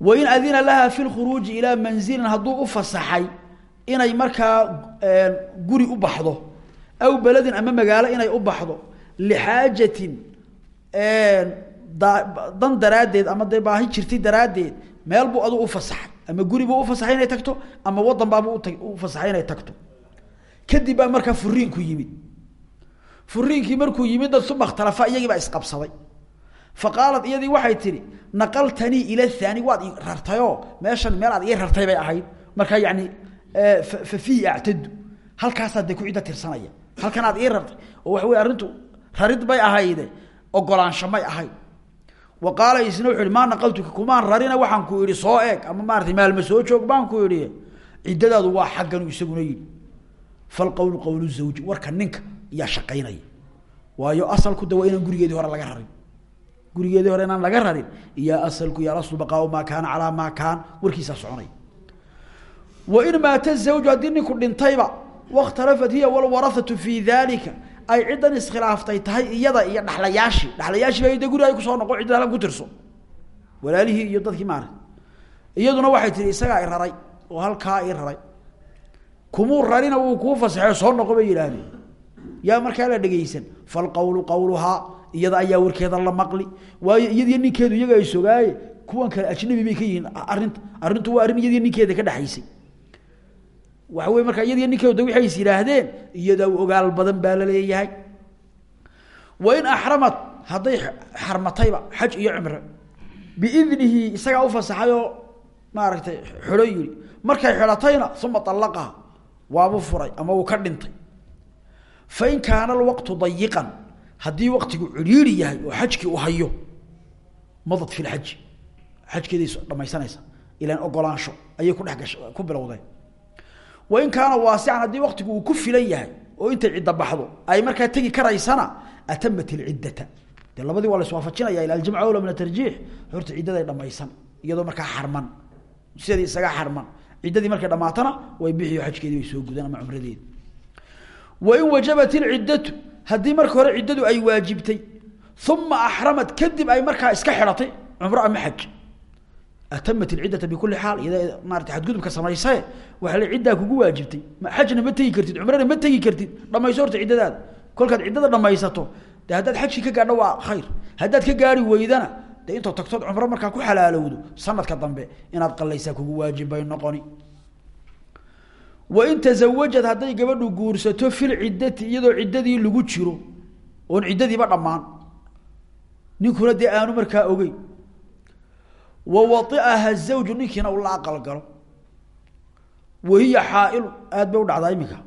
Wain adina laha fi lkhuruuji ilaa manzilin hadduu u fasaxay inay markaa guri u baxdo aw beledin ama magaalo inay u baxdo dan daraaddeed ama dee baahi jirtay daraaddeed meel buu aduu ufasaxay ama guri buu ufasaxay inay tagto ama wadan baabuu ufasaxay inay tagto. Kadib baa markaa yimid. Furiinkii markuu yimid dad suma ikhtalafa iyagii baa isqabsaday. Fa iyadii waxay tihi naqaltanii ila haani waad i rartayoo? Meeshan meel aad ii rartay bay ahayd. Markaa yani fa fiihi actadu halkaasaa dee ku cidda tirsanaya. Halkan aad ii rartay. Oo waxa wey arrintu rarid bay ahayde ogolaansho ahayd wa qaala isna wuxu ihi maa naqaltuka kumaan rarina? Waxaan ku idhi soo eeg ama maaratay maalma soo joog? Baan ku idhi ciddadaadu waa xagganu isaguna yidhi. Falqowlu qowlu zawji warka ninka yaa shaqaynaya. Waayo asalku de waa inaan gurigeedii hore laga rarin. Gurigeedii hore inaan laga rarin iyaa asalku yaa aslu baqaau maa kaana calaa maa kaan warkiisaa soconaya. Wain maata zawju haddii ninku dhintayba wakhtalafat hiya dalika ay ciddan iskhilaaftay tahay iyada iyo dhexlayaashii dhexlayaashii baa de ay ku soo noqo ciddada halkan ku tirso. Walaalihii iyo dadkii maarata iyaduna waxay tihi isagaa i raray oo halkaa i raray. Kumuu rarina wuu kuu fasaxeyo soo noqo bay yidhaahdeen yaa markaa la dhegaysan falqawlu qawluhaa iyada ayaa warkeeda la maqli. Waayo iyadiyo ninkeedu iyaga ay sogaaye kuwan kale ajnabi bay ka yihiin. Arinta arrintu waa arrin iyadiyo ninkeeda ka dhexaysay waxa wey markaa iyadiyo ninkeedu waxay is yidhaahdeen iyadaa ogaal badan baa la leeyahay. Wain axramad hadday xarmatayba xaj iyo cimre biidnihi isagaa ufasaxay oo maaragtay xidho yidhi. Markay xidhatayna uma allaqaha waabuu furay ama wuu ka dhintay. Fain kaana alwaqtu dayiqan haddii waqtigu cidhiiri yahay oo xajkii u hayo madad fi lxaji xajkeeday dhamaysanaysa ilan ogolaansho ayay ku dhex gasha ku bilowdeen wain kaana waasican haddii waqtigu uu ku filan yahay oo intay cidda baxdo ay markaa tegi karaysana atamat ilciddata dee labadii waa la iswaafajinaya ila aljamc awla min atarjiix horta ciddaday dhamaysan iyadoo markaa xarman. Sidii isaga xarman. Ciddadii markay dhamaatana way bixiyo xajkeedii way soo gudaan ama cumradeedi wain wajabat ilciddatu haddii marka hore ciddadu ay waajibtay uma axramad kadib ay markaa iska xidhatay cumro ama xaj atamat ilciddata bikuli iyada maarata xadgudubka samaysae la ciddaa kugu waajibtay xajna ma tegi kartid cumrana ma tegi kartid dhamayso horta kolkaad ciddada dhamaysato de haddaad ka gaadho waa khayr haddaad ka gaari weydana de intoo tagtood cumro markaa ku xalaalowdo sanadka dambe inaad qalaysaa kugu waajib bay noqoni wain tazawajad hadday gabadhu guursato fil ciddati iyadoo ciddadii lagu jiro oon ciddadiiba dhammaan ninkuna dee aanu markaa ogeyn wa waiaha zawju ninkiina ula aqal galo wahiya xaailu aad bay u dhacdaa iminka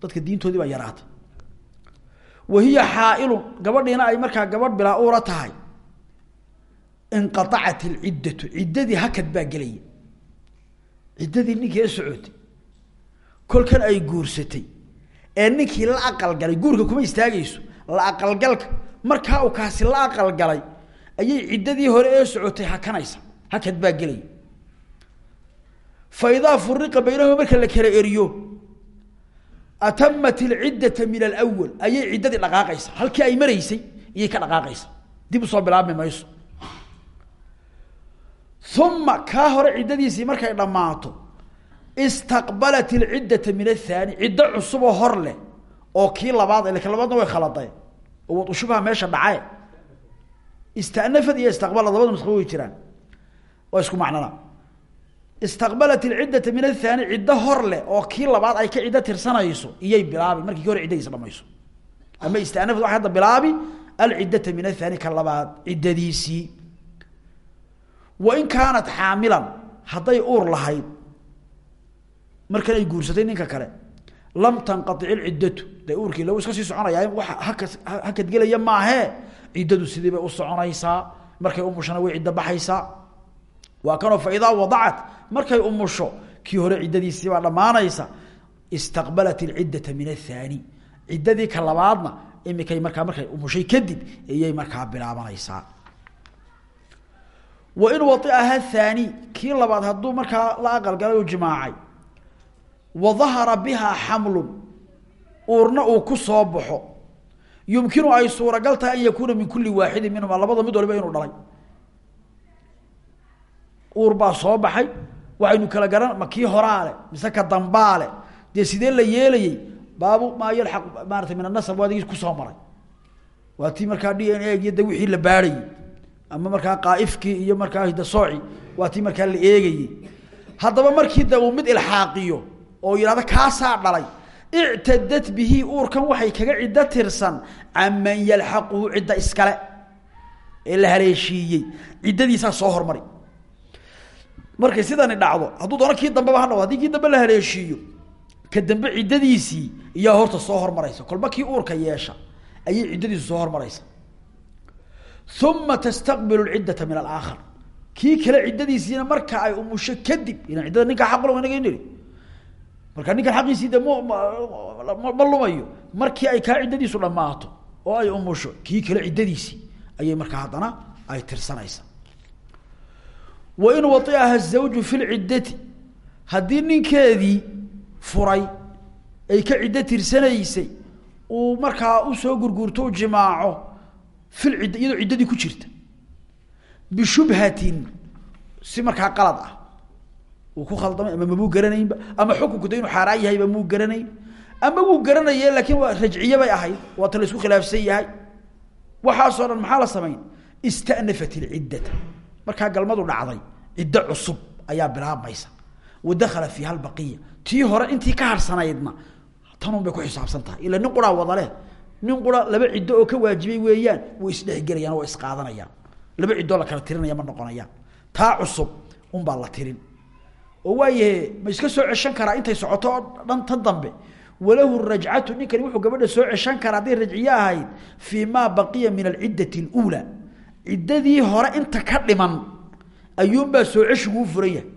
dadka diintoodii baa yaraatay wahiya xaailun gabadhiina ay markaa gabadh bilaa uura tahay inqaacat ilciddatu ciddadii hakad baa gelaya ciddadii ninkii la socotay kolkan ay guursatay ee ninkii la aqalgalay guurka kuma istaagayso la aqalgalka markaa uu kaasi la aqalgalay ayay ciddadii hore ee socotay hakanaysa hakad baa gelaya fa idaa furiqa baynahuma marka la kala eriyo atamat ilciddata min alwal ayay ciddadii dhaqaaqaysa halkii ay maraysay iyay ka dhaqaaqaysa dib u soo bilaabmi mayso. Uma kaa hore ciddadiisii markay dhammaato istaqbalat ilciddata min athaani ciddo cusuboo hor leh oo kii labaad laka labaadna way khaladeen oo wad ushubha meesha dhacae istanafad iyo istaqbalad labada way jiraan waa isku macnana. Istaqbalat ilciddata min athaani ciddo hor leh oo kii labaad ay ka ciddo tirsanayso iyay bilaabi markii kii hore ciddadiisa dhamayso. Ama istanafad waxay bilaabi alciddata min athaani ka labaad ciddadiisii. Wain kaanat xaamilan hadday uur lahayd markan ay guursatay ninka kale lam tanqaic ilciddatu de uurkii lagu iska sii soconaya wa haka hakad gelaya maahee ciddadu sidii bay u soconaysaa markay umushana way ciddo baxaysaa waa kanoo fa idaa wadacat markay umusho kii hore ciddadiisii baa dhammaanaysa istaqbalat ilciddata min athaani ciddadii ka labaadna imikay markaa markay umushay kadib iyay markaa bilaabanaysaa wain waiaha thaani kii labaad hadduu markaa la aqalgalay u jimaacay wa dahara bihaa xamlun uurna uu ku soo baxo. Yumkinu ay suuragal tahay an yakuuna min kuli waaxidin minhuma labada mid uur baa soo baxay waxaynu kala garan ma horaale mise ka dambaale. Dee sidee la yeelayey? Baabu maa yalaq maarata min anasab waadigii ku soo maray. Waa tii markaa d n a de wixii la baarhayey ama markaa qaaifkii iyo markaa hidasooci waa tii markaa la eegayey. Haddaba markii da uu mid ilxaaqiyo oo yidhahdo kaasaa dhalay ictadat bihi uurkan waxay kaga ciddo tirsan canman yalxaquhu cidda iskale ee la haleeshiiyey. Soo hormari markay sidani dhacdo hadduu doono kii dambeba ha dhao haddii kii la haleeshiiyo ka dambe ciddadiisii iyaa horta soo hormaraysa. Kolba kii uurka yeesha ayay ciddadiisu soo hormaraysa. Uma tastaqbilu lciddata min alaakhar. Kii kale ciddadiisiina marka ay umusho kadib ilan ciddada ninkaa xaqul inaga niri. Marka ninkan xaqiisii de m ma lumayo. Markii ay kaa ciddadiisu dhammaato oo ay umusho kii kale ciddadiisii ayay markaa haddana ay tirsanaysa wain waiaha zawju fi lciddati haddii ninkeedii furay ay ka ciddo tirsanaysay uu markaa u soo gurguurto u jimaaco fil cidda iyadoo ciddadii ku jirta. Bishubhatin si markaa qalad ah. Uu ku khaldamay ama mabuu garanaynba ama xukunku de inuu xaaraan yahayba muu garanayn. Ama wuu garanaye laakiin waa rajciye bay ahayd waata la isku markaa galmadu dhacday ciddo cusub ayaa bilaabmaysa. Wadakhala fiiha albaqiya. Tii hore intii ka harsanaydna tanun bay ku xisaabsan tahay. Ila nin quraa wadale nin qura laba ciddo oo ka waajibay weeyaan way isdhexgelayaan oo isqaadanayaan laba ciddoo la kala tirinaya ma noqonayaan. Taa cusub unbaa la tirin. Oo waayahe ma iska soo ceshan karaa intay socoto oo dhan tan dambe. Walahu rajcatu ninkani wuxuu gabadha soo ceshan karaa hadday rajciye ahayd fii maa baqiya min alciddati اluulaa ciddadii hore inta ka dhiman ayuunbaa soo ceshigu u furan yahay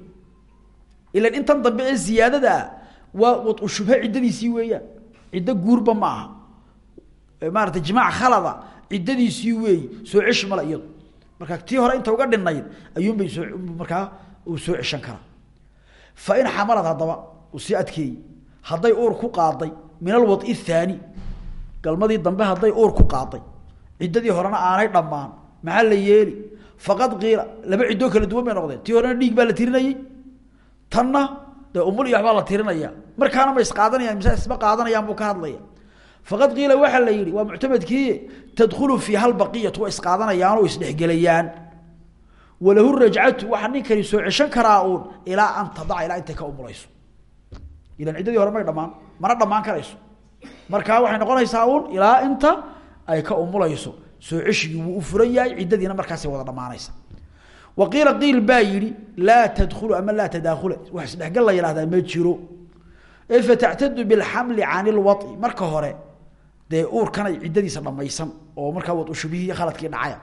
ilan dambe ee ziyaadada ah waa wadu shubhe ciddadiisii weeyaan ciddo guurba ma aha. Maarata jimaac khalada ciddadiisii weeyi soo ceshi male iyadu. Marka tii hore inta uga dhinayd ayuunbay soo markaa uu soo ceshan karaa. Fa in xamalad haddaba uu sii adkeeyey. Hadday uur ku qaaday min alwadi thaani. Galmadii dambe hadday uur ku qaaday. Ciddadii horena aanay dhammaan maxaa la yeeli? Faqad qiila laba ciddoo kala duwan bay noqdeen. Tii horena dhiig baa la tirinayey tanna dee umul iyo waxbaa la tirinaya. Markaana ma isqaadanayaan mise isma qaadanayaan buu ka hadlaya faqad qiila waxaa la yihi waa muctamadkii tadkhulu fiiha albaqiyatu waa isqaadanayaan oo isdhexgelayaan walahu rajcatu waxaa ninkani soo ceshan karaa uun ilaa an tadaca ilaa intay ka umulayso ilan ciddadii hore may dhamaan mana dhamaan karayso. Markaa waxay noqonaysaa uun ilaa inta ay ka umulayso soo ceshigii wuu furan yahay ciddadiina markaasay wada dhamaanaysa wa qiila qiil baa yihi laa tadkhulu ama laa tadaakhula. Wax isdhexgal la yihahdaa ma jiro. Ee fatactadu bilxamli can ilwai marka hore dee uurkanay ciddadiisa dhamaysan oo markaa wad shubihii khaladkii dhacaya.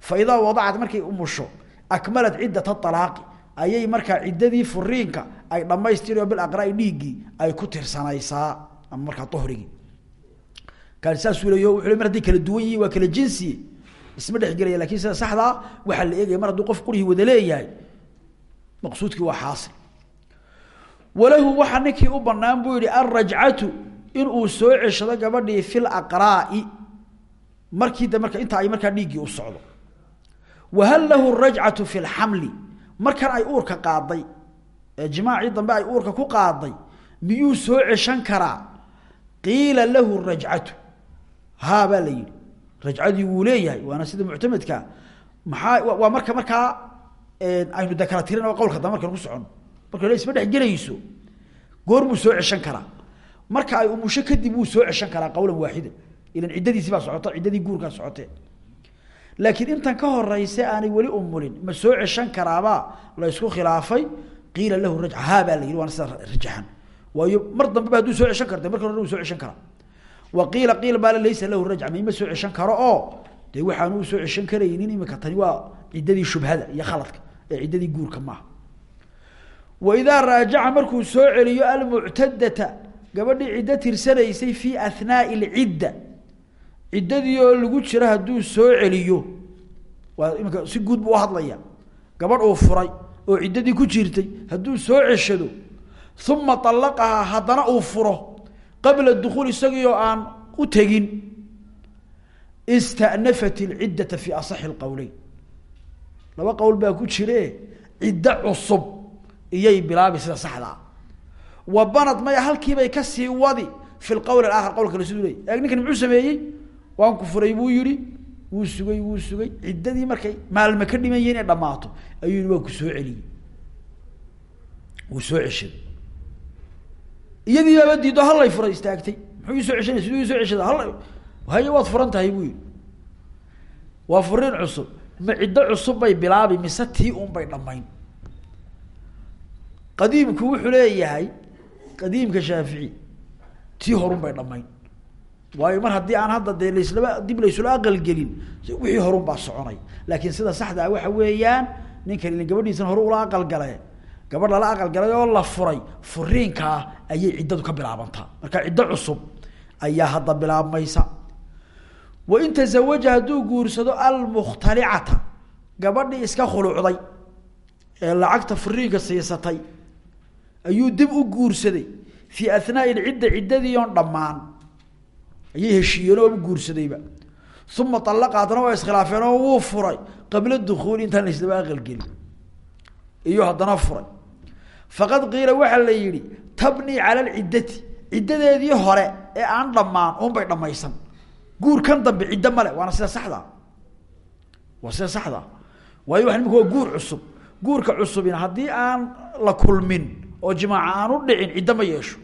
Fa idaa wadacat markay umusho akmalat ciddata alaaqi ayay markaa ciddadii furiinka ay dhamaystiri oo bilaqraai dhiiggii ay ku tirsanaysaa ama markaa uhrigii kaani saasuu leeyo wuxuu le mar hadday kala duwan inuu soo ceshado gabadhii fi laqraai markii de marka inta ay markaa dhiiggii u socdo. Wahal lahu rajcatu miyuu soo ceshan karaa? Qiila lahu rajcatu haa baa la yihi rajcadii wuu leeyahay waana sida muctamadkaa maxaa waa marka markaa aynu de kala tirin markan ku socono marka isma dhexgelayso goormuu soo ceshan karaa. Marka ay umusho kadib wuu soo ceshan karaa qowlan waaxida. Ilan ciddadiisi baa socoto ciddadii guurkaa socotee laakiin intan ka horeyse aanay weli umulin ma soo ceshan karaabaa la ysku khilaafay qiila lahu rajca haa baa la yihi waana sida rajaxan waayo mar dambe ba hadduu soo ceshan karta marka hore soo ceshan karaa wa qiila qiila baale laysa lahu rajca maima soo karo oo dee waxaanu u soo ceshan karaynin imika tani waa ciddadii shubhada iyo khaladka ee ciddadii guurka maaha. Wa idaa raajaca markuu soo celiyo almuctadata gabadhii ciddo tirsanaysay fii ahnaai lcidda ciddadii oo lagu jira hadduu soo celiyo waa imika si guud buu uhadlaya gabadh uu furay oo ciddadii ku jirtay hadduu soo ceshado uma allaqahaa haddana uu furo qabla dukuul isagii oo aan u tegin istanafat ilciddata fi asaxi lqowleyn laba qowl baa ku jire ciddo cusub iyay bilaabi sida saxdaa wa banad maya halkiibay ka sii wadi fi lqowl aakhar qowlka kale siduu leey eeg ninkan muxuu sameeyey? Waan ku furay buu yihi wuu sugay wuu sugay. Ciddadii markay maalme ka dhiman yihiin inay dhammaato ayuu yihi waan ku soo celiyey. Wuu soo ceshaday iyadii baaba diido hallay furay istaagtay. Muxuu ii soo ceshanay siduu ii soo ceshada halla haye waad furan tahay buu yihi waa furiin cusub. Ma ciddo cusub bay bilaabi mise tii un bay dhammayn. Qadiimku wuxuu leeyahay qadiimka shaafici tii horun bay dhammayn. Waayo mar haddii aan hadda dee laslaba dib laysula aqalgelin wixii horun baa soconay. Laakiin sida saxda ah waxa weeyaan ninkan ilin gabadhiisan hore ula aqalgale gabadh lala aqalgalay oo la furay furiinkaa ayay ciddadu ka bilaabantaa marka ciddo cusub ayaa hadda bilaabmaysa. Wain tazawaja hadduu guursado almukhtalicata gabadhii iska khulucday ee lacagta furiinka siisatay ayuu dib u guursaday. Fii ahnaai lcidda ciddadii oon dhammaan ayay heshiiyeen oo guursadayba. Uma alaqa haddana waa iskhilaafeen oo wuu furay qabla dukuuli intaan laslaba aqalgelin. Iyo haddana furay faqad qiila waxaa la yihi tabnii cala lciddati ciddadeedii hore ee aan dhammaan unbay dhammaysan. Guurkan dambe ciddo male waana sida saxda. Waa sida saxda. Waayo waa imika guur cusub. Guurka cusubina haddii aan la kulmin oo jimaaca aan u dhicin ciddo ma yeesho.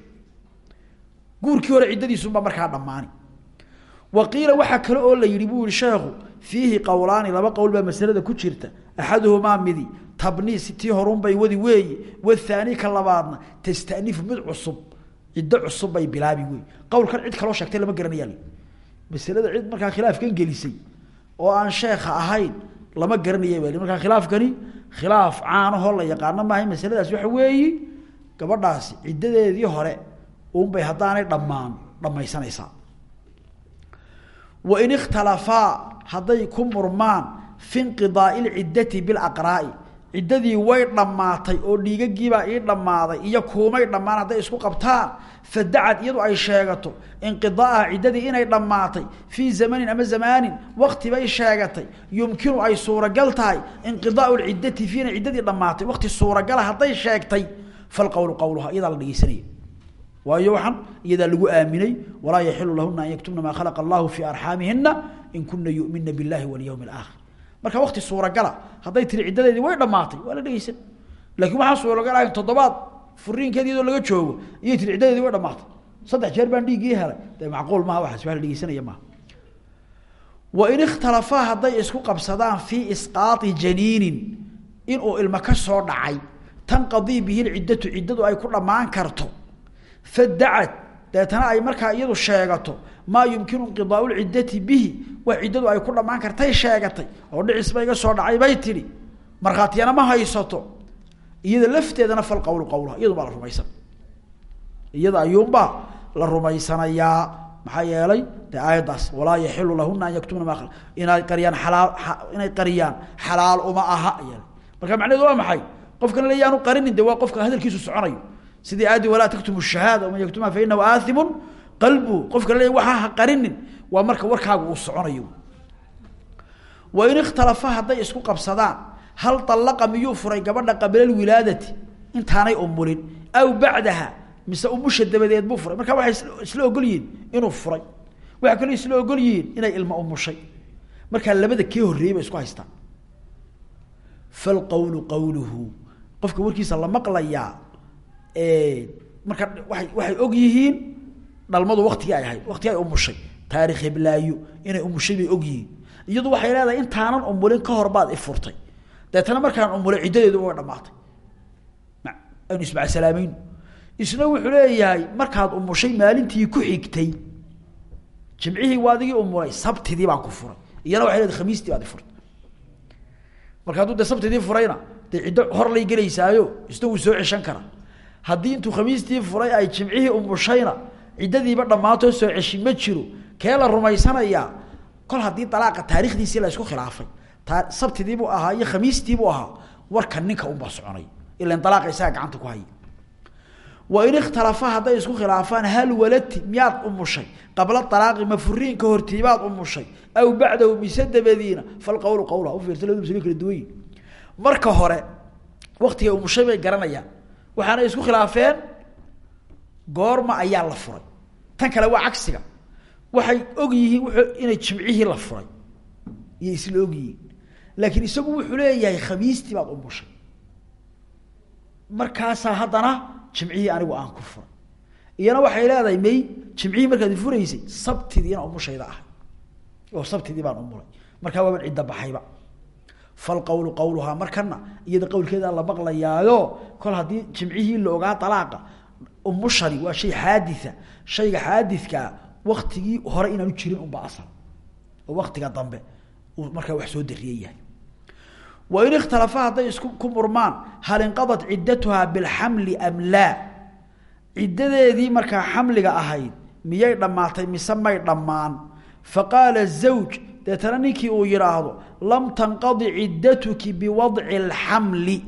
Guurkii hore ciddadiisunbaa markaa dhammaani. Wa qiila waxaa kale oo la yihi buu yihi sheekhu fiihi qowlaani laba qowl baa ku jirta. Axaduhumaa midi tabniis tii horunbay wadi weeye wathaani ka labaadna tastanifu mid cusub ciddo cusub bay bilaabi wey qowlkan cid kaloo sheegtay lama garanayaa masalada cid markaa khilaafkan gelisay oo aan sheekha ahayn lama garanaya baa markaa khilaafkani khilaaf caanahoo la yaqaano maahay masaladaas waxa weeyi gabadhaasi ciddadeedii hore unbay haddaanay dhammaan dhammaysanaysaa. Wain ikhtalafaa hadday ku murmaan fi inqidaai lciddati bilaqraa'i ciddadii way dhammaatay oo dhiigagiibaa ii dhammaaday iyo kuumay dhammaan hadday isku qabtaan fadacad iyadu ay sheegato inqidaaha ciddadii inay dhammaatay fii zamanin ama zamaanin wakti bay sheegatay. Yumkinu ay suuragal tahay inqidaau lciddati fiina ciddadii dhammaatay. Wakti suuragala hadday sheegtay falqowlu qowluha iyadaa la dhegeysanaya waayo waxaan iyadaa lagu aaminay walaa yaxilu lahuna an yaktubna maa khalaqa allahu fii arxaamihina in kuna yumina biاllahi walyawmi اlaakhir marka wakti suuragala hadday tiri ciddadeedii way dhamaatay waa la dhegeysan laakiin waxaa suuragal ahayn toddobaad furiinkeed laga joogo iyay tiri ciddadeedii way dhamaatay saddex jeer baan dhiiggii helay. Dee macquul maha waxaas waa la dhegeysanaya maaha. Wain ikhtalafaa hadday isku qabsadaan fii isqaai janiinin inuu ilmo ka soo dhacay tanqadii bihi lciddatu ciddadu ay ku dhammaan karto fadacad deetana ay markaa iyadu sheegato maa yumkinu inqidaau lciddati bihi wax ciddadu ay ku dhammaan kartay sheegatay. Oo dhicisba iga soo dhacay bay tidhi markhaatiyana ma haysato. Iyada lafteedana fal qowlu qowlaha iyadubaa la rumaysan. Iyada ayuunbaa la rumaysanayaa maxaa yeelay aayaddaas walaa yaxilu lahuna an yaktubna maa inay qariyaan alaal inay qariyaan xalaal uma aha y marka macnaheedu waa maxay? Qofkana le yaanu qarinin de waa qofka hadalkiisu soconayo. Sidii aadi walaa taktumu shahaada man yaktumha fa inahu aaimu qalbu qofka le waxaa ha qarinin. Waa marka warkaagu uu soconayo. Wain ikhtalafa hadday isku qabsadaan hal alaqa miyuu furay gabadha qabla wilaadati? Intaanay umulin aw bacdaha mise umusha dabadeed buu furay. Marka waxay isla ogol inuu furay. Waxaa kaloo isla ogol inay ilma umushay markaa labada kee horreeyey bay isku haystaan. Falqowlu qowluhu qofka warkiisa la maqlayaa marka waay waxay og yihiin dhalmadu waktigii ay ahayd waktigii ay umushay taarikh heblaayo inay umushay bay og yihiin iyadu waxay leedahay intaanan umulin ka hor baad ifurtay deetana markaan umulay ciddadeedu way dhamaatay aynu ismacasalaamayno isna wuxuu leeyahay markaad umushay maalintii ku xigtay jimcihii waa adigii umulay sabtidii baan ku furay. Iyana waxay leedahay khamiistii baad ifurtay marka hadduu dee sabtidii furayna dee ciddo hor lay gelaysaayo isna wuu soo ceshan karaa haddii intuu khamiistii furay ay jimcihii umushayna ciddadiiba dhammaantoo soo ceshi ma jiro. Kee la rumaysanayaa? Kol haddii dalaaqa taarikhdiisii la isku khilaafay. Ta sabtidiibuu ahaa iyo khamiistiibuu ahaa. Warka ninka unbaa soconay. Ilan dalaaqa isaga gacanta ku haya wain ikhtalafa hadday isku khilaafaan hal walati miyaad umushay qabla alaaqi ma furiinka hortiibaad umushay aw bacdahu mise dabadiina? Falqowlu qowla ufiirsa labadu maslo kala duwan marka hore waktigay umushay bay garanayaan. Waxaanay isku khilaafeen goorma ayaa la furay. Tan kale waa cagsiga. Waxay og yihiin w inay jimcihii la furay. Iyo isla og yihiin. Laakiin isagu wuxuu leeyahay khamiistii baad umushay markaasaa haddana jimcihii anigu aan ku furay. Iyana waxay leedahay may jimcihii markaad furaysay sabtidiina umushayda ahay. Oo sabtidii baan umulay markaa waaban cidda baxayba. Falqowlu qowluhaa markana iyada qowlkeeda la maqlayaayo kol haddii jimcihii la dalaaqa umushani waa shay xaaditha shayga xaadidkaa waktigii hore inaanu jirin unba asal. Oo waktiga dambe uu markaa wax soo dariye yahay. Wain ikhtalafa hadday isku ku murmaan hal inqadat ciddatuhaa bilxamli am laa? Ciddadeedii markaa xamliga ahayd miyay dhammaatay mise may dhammaan? Faqaala zawj deetana ninkii uu yidhaahdo lam tanqadi ciddatuki biwadci alxamli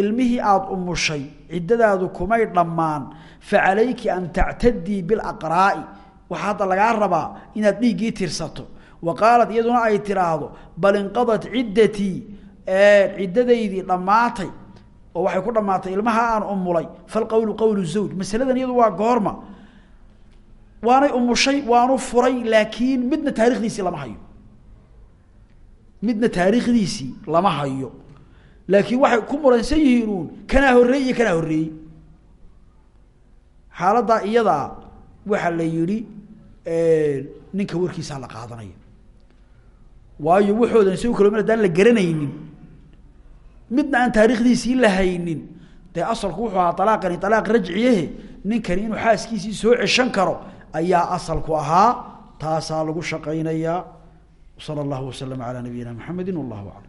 ilmihii aada umushay ciddadaadu kumay dhammaan facalayki an tactadii bilaqraa'i. Waxaa hadda lagaa rabaa inaad dhiiggii tirsato. Wa qaalat iyaduna ay tiraahdo bal inqadat ciddatii ciddadaydii dhammaatay oo waxay ku dhammaatay ilmaha aan umulay falqowlu qowlu zawj masaladan iyadu waa goorma. Waanay umushay waanu furay laakiin midna taarikhdiisii lama hayo. Midna taariikhdiisii lama hayo laakiin waxay ku muransan yihiin uun kanaa iyo kanaa horreeyey? Xaaladdaa iyadaa waxaa la yidhi ninka warkiisaa la qaadanaya. Waayo waxoodan isagu kalo mid haddaan la garanaynin midna aan taarikhdiisii la haynin. Dee asalku wuxuu ahaa alaaqani alaaq rajciyahe ninkani inuu xaaskiisii soo ceshan karo ayaa asalku ahaa taasaa lagu shaqaynayaa. Sala allahu waslama calaa nabiyina maxamedi wallahu aclam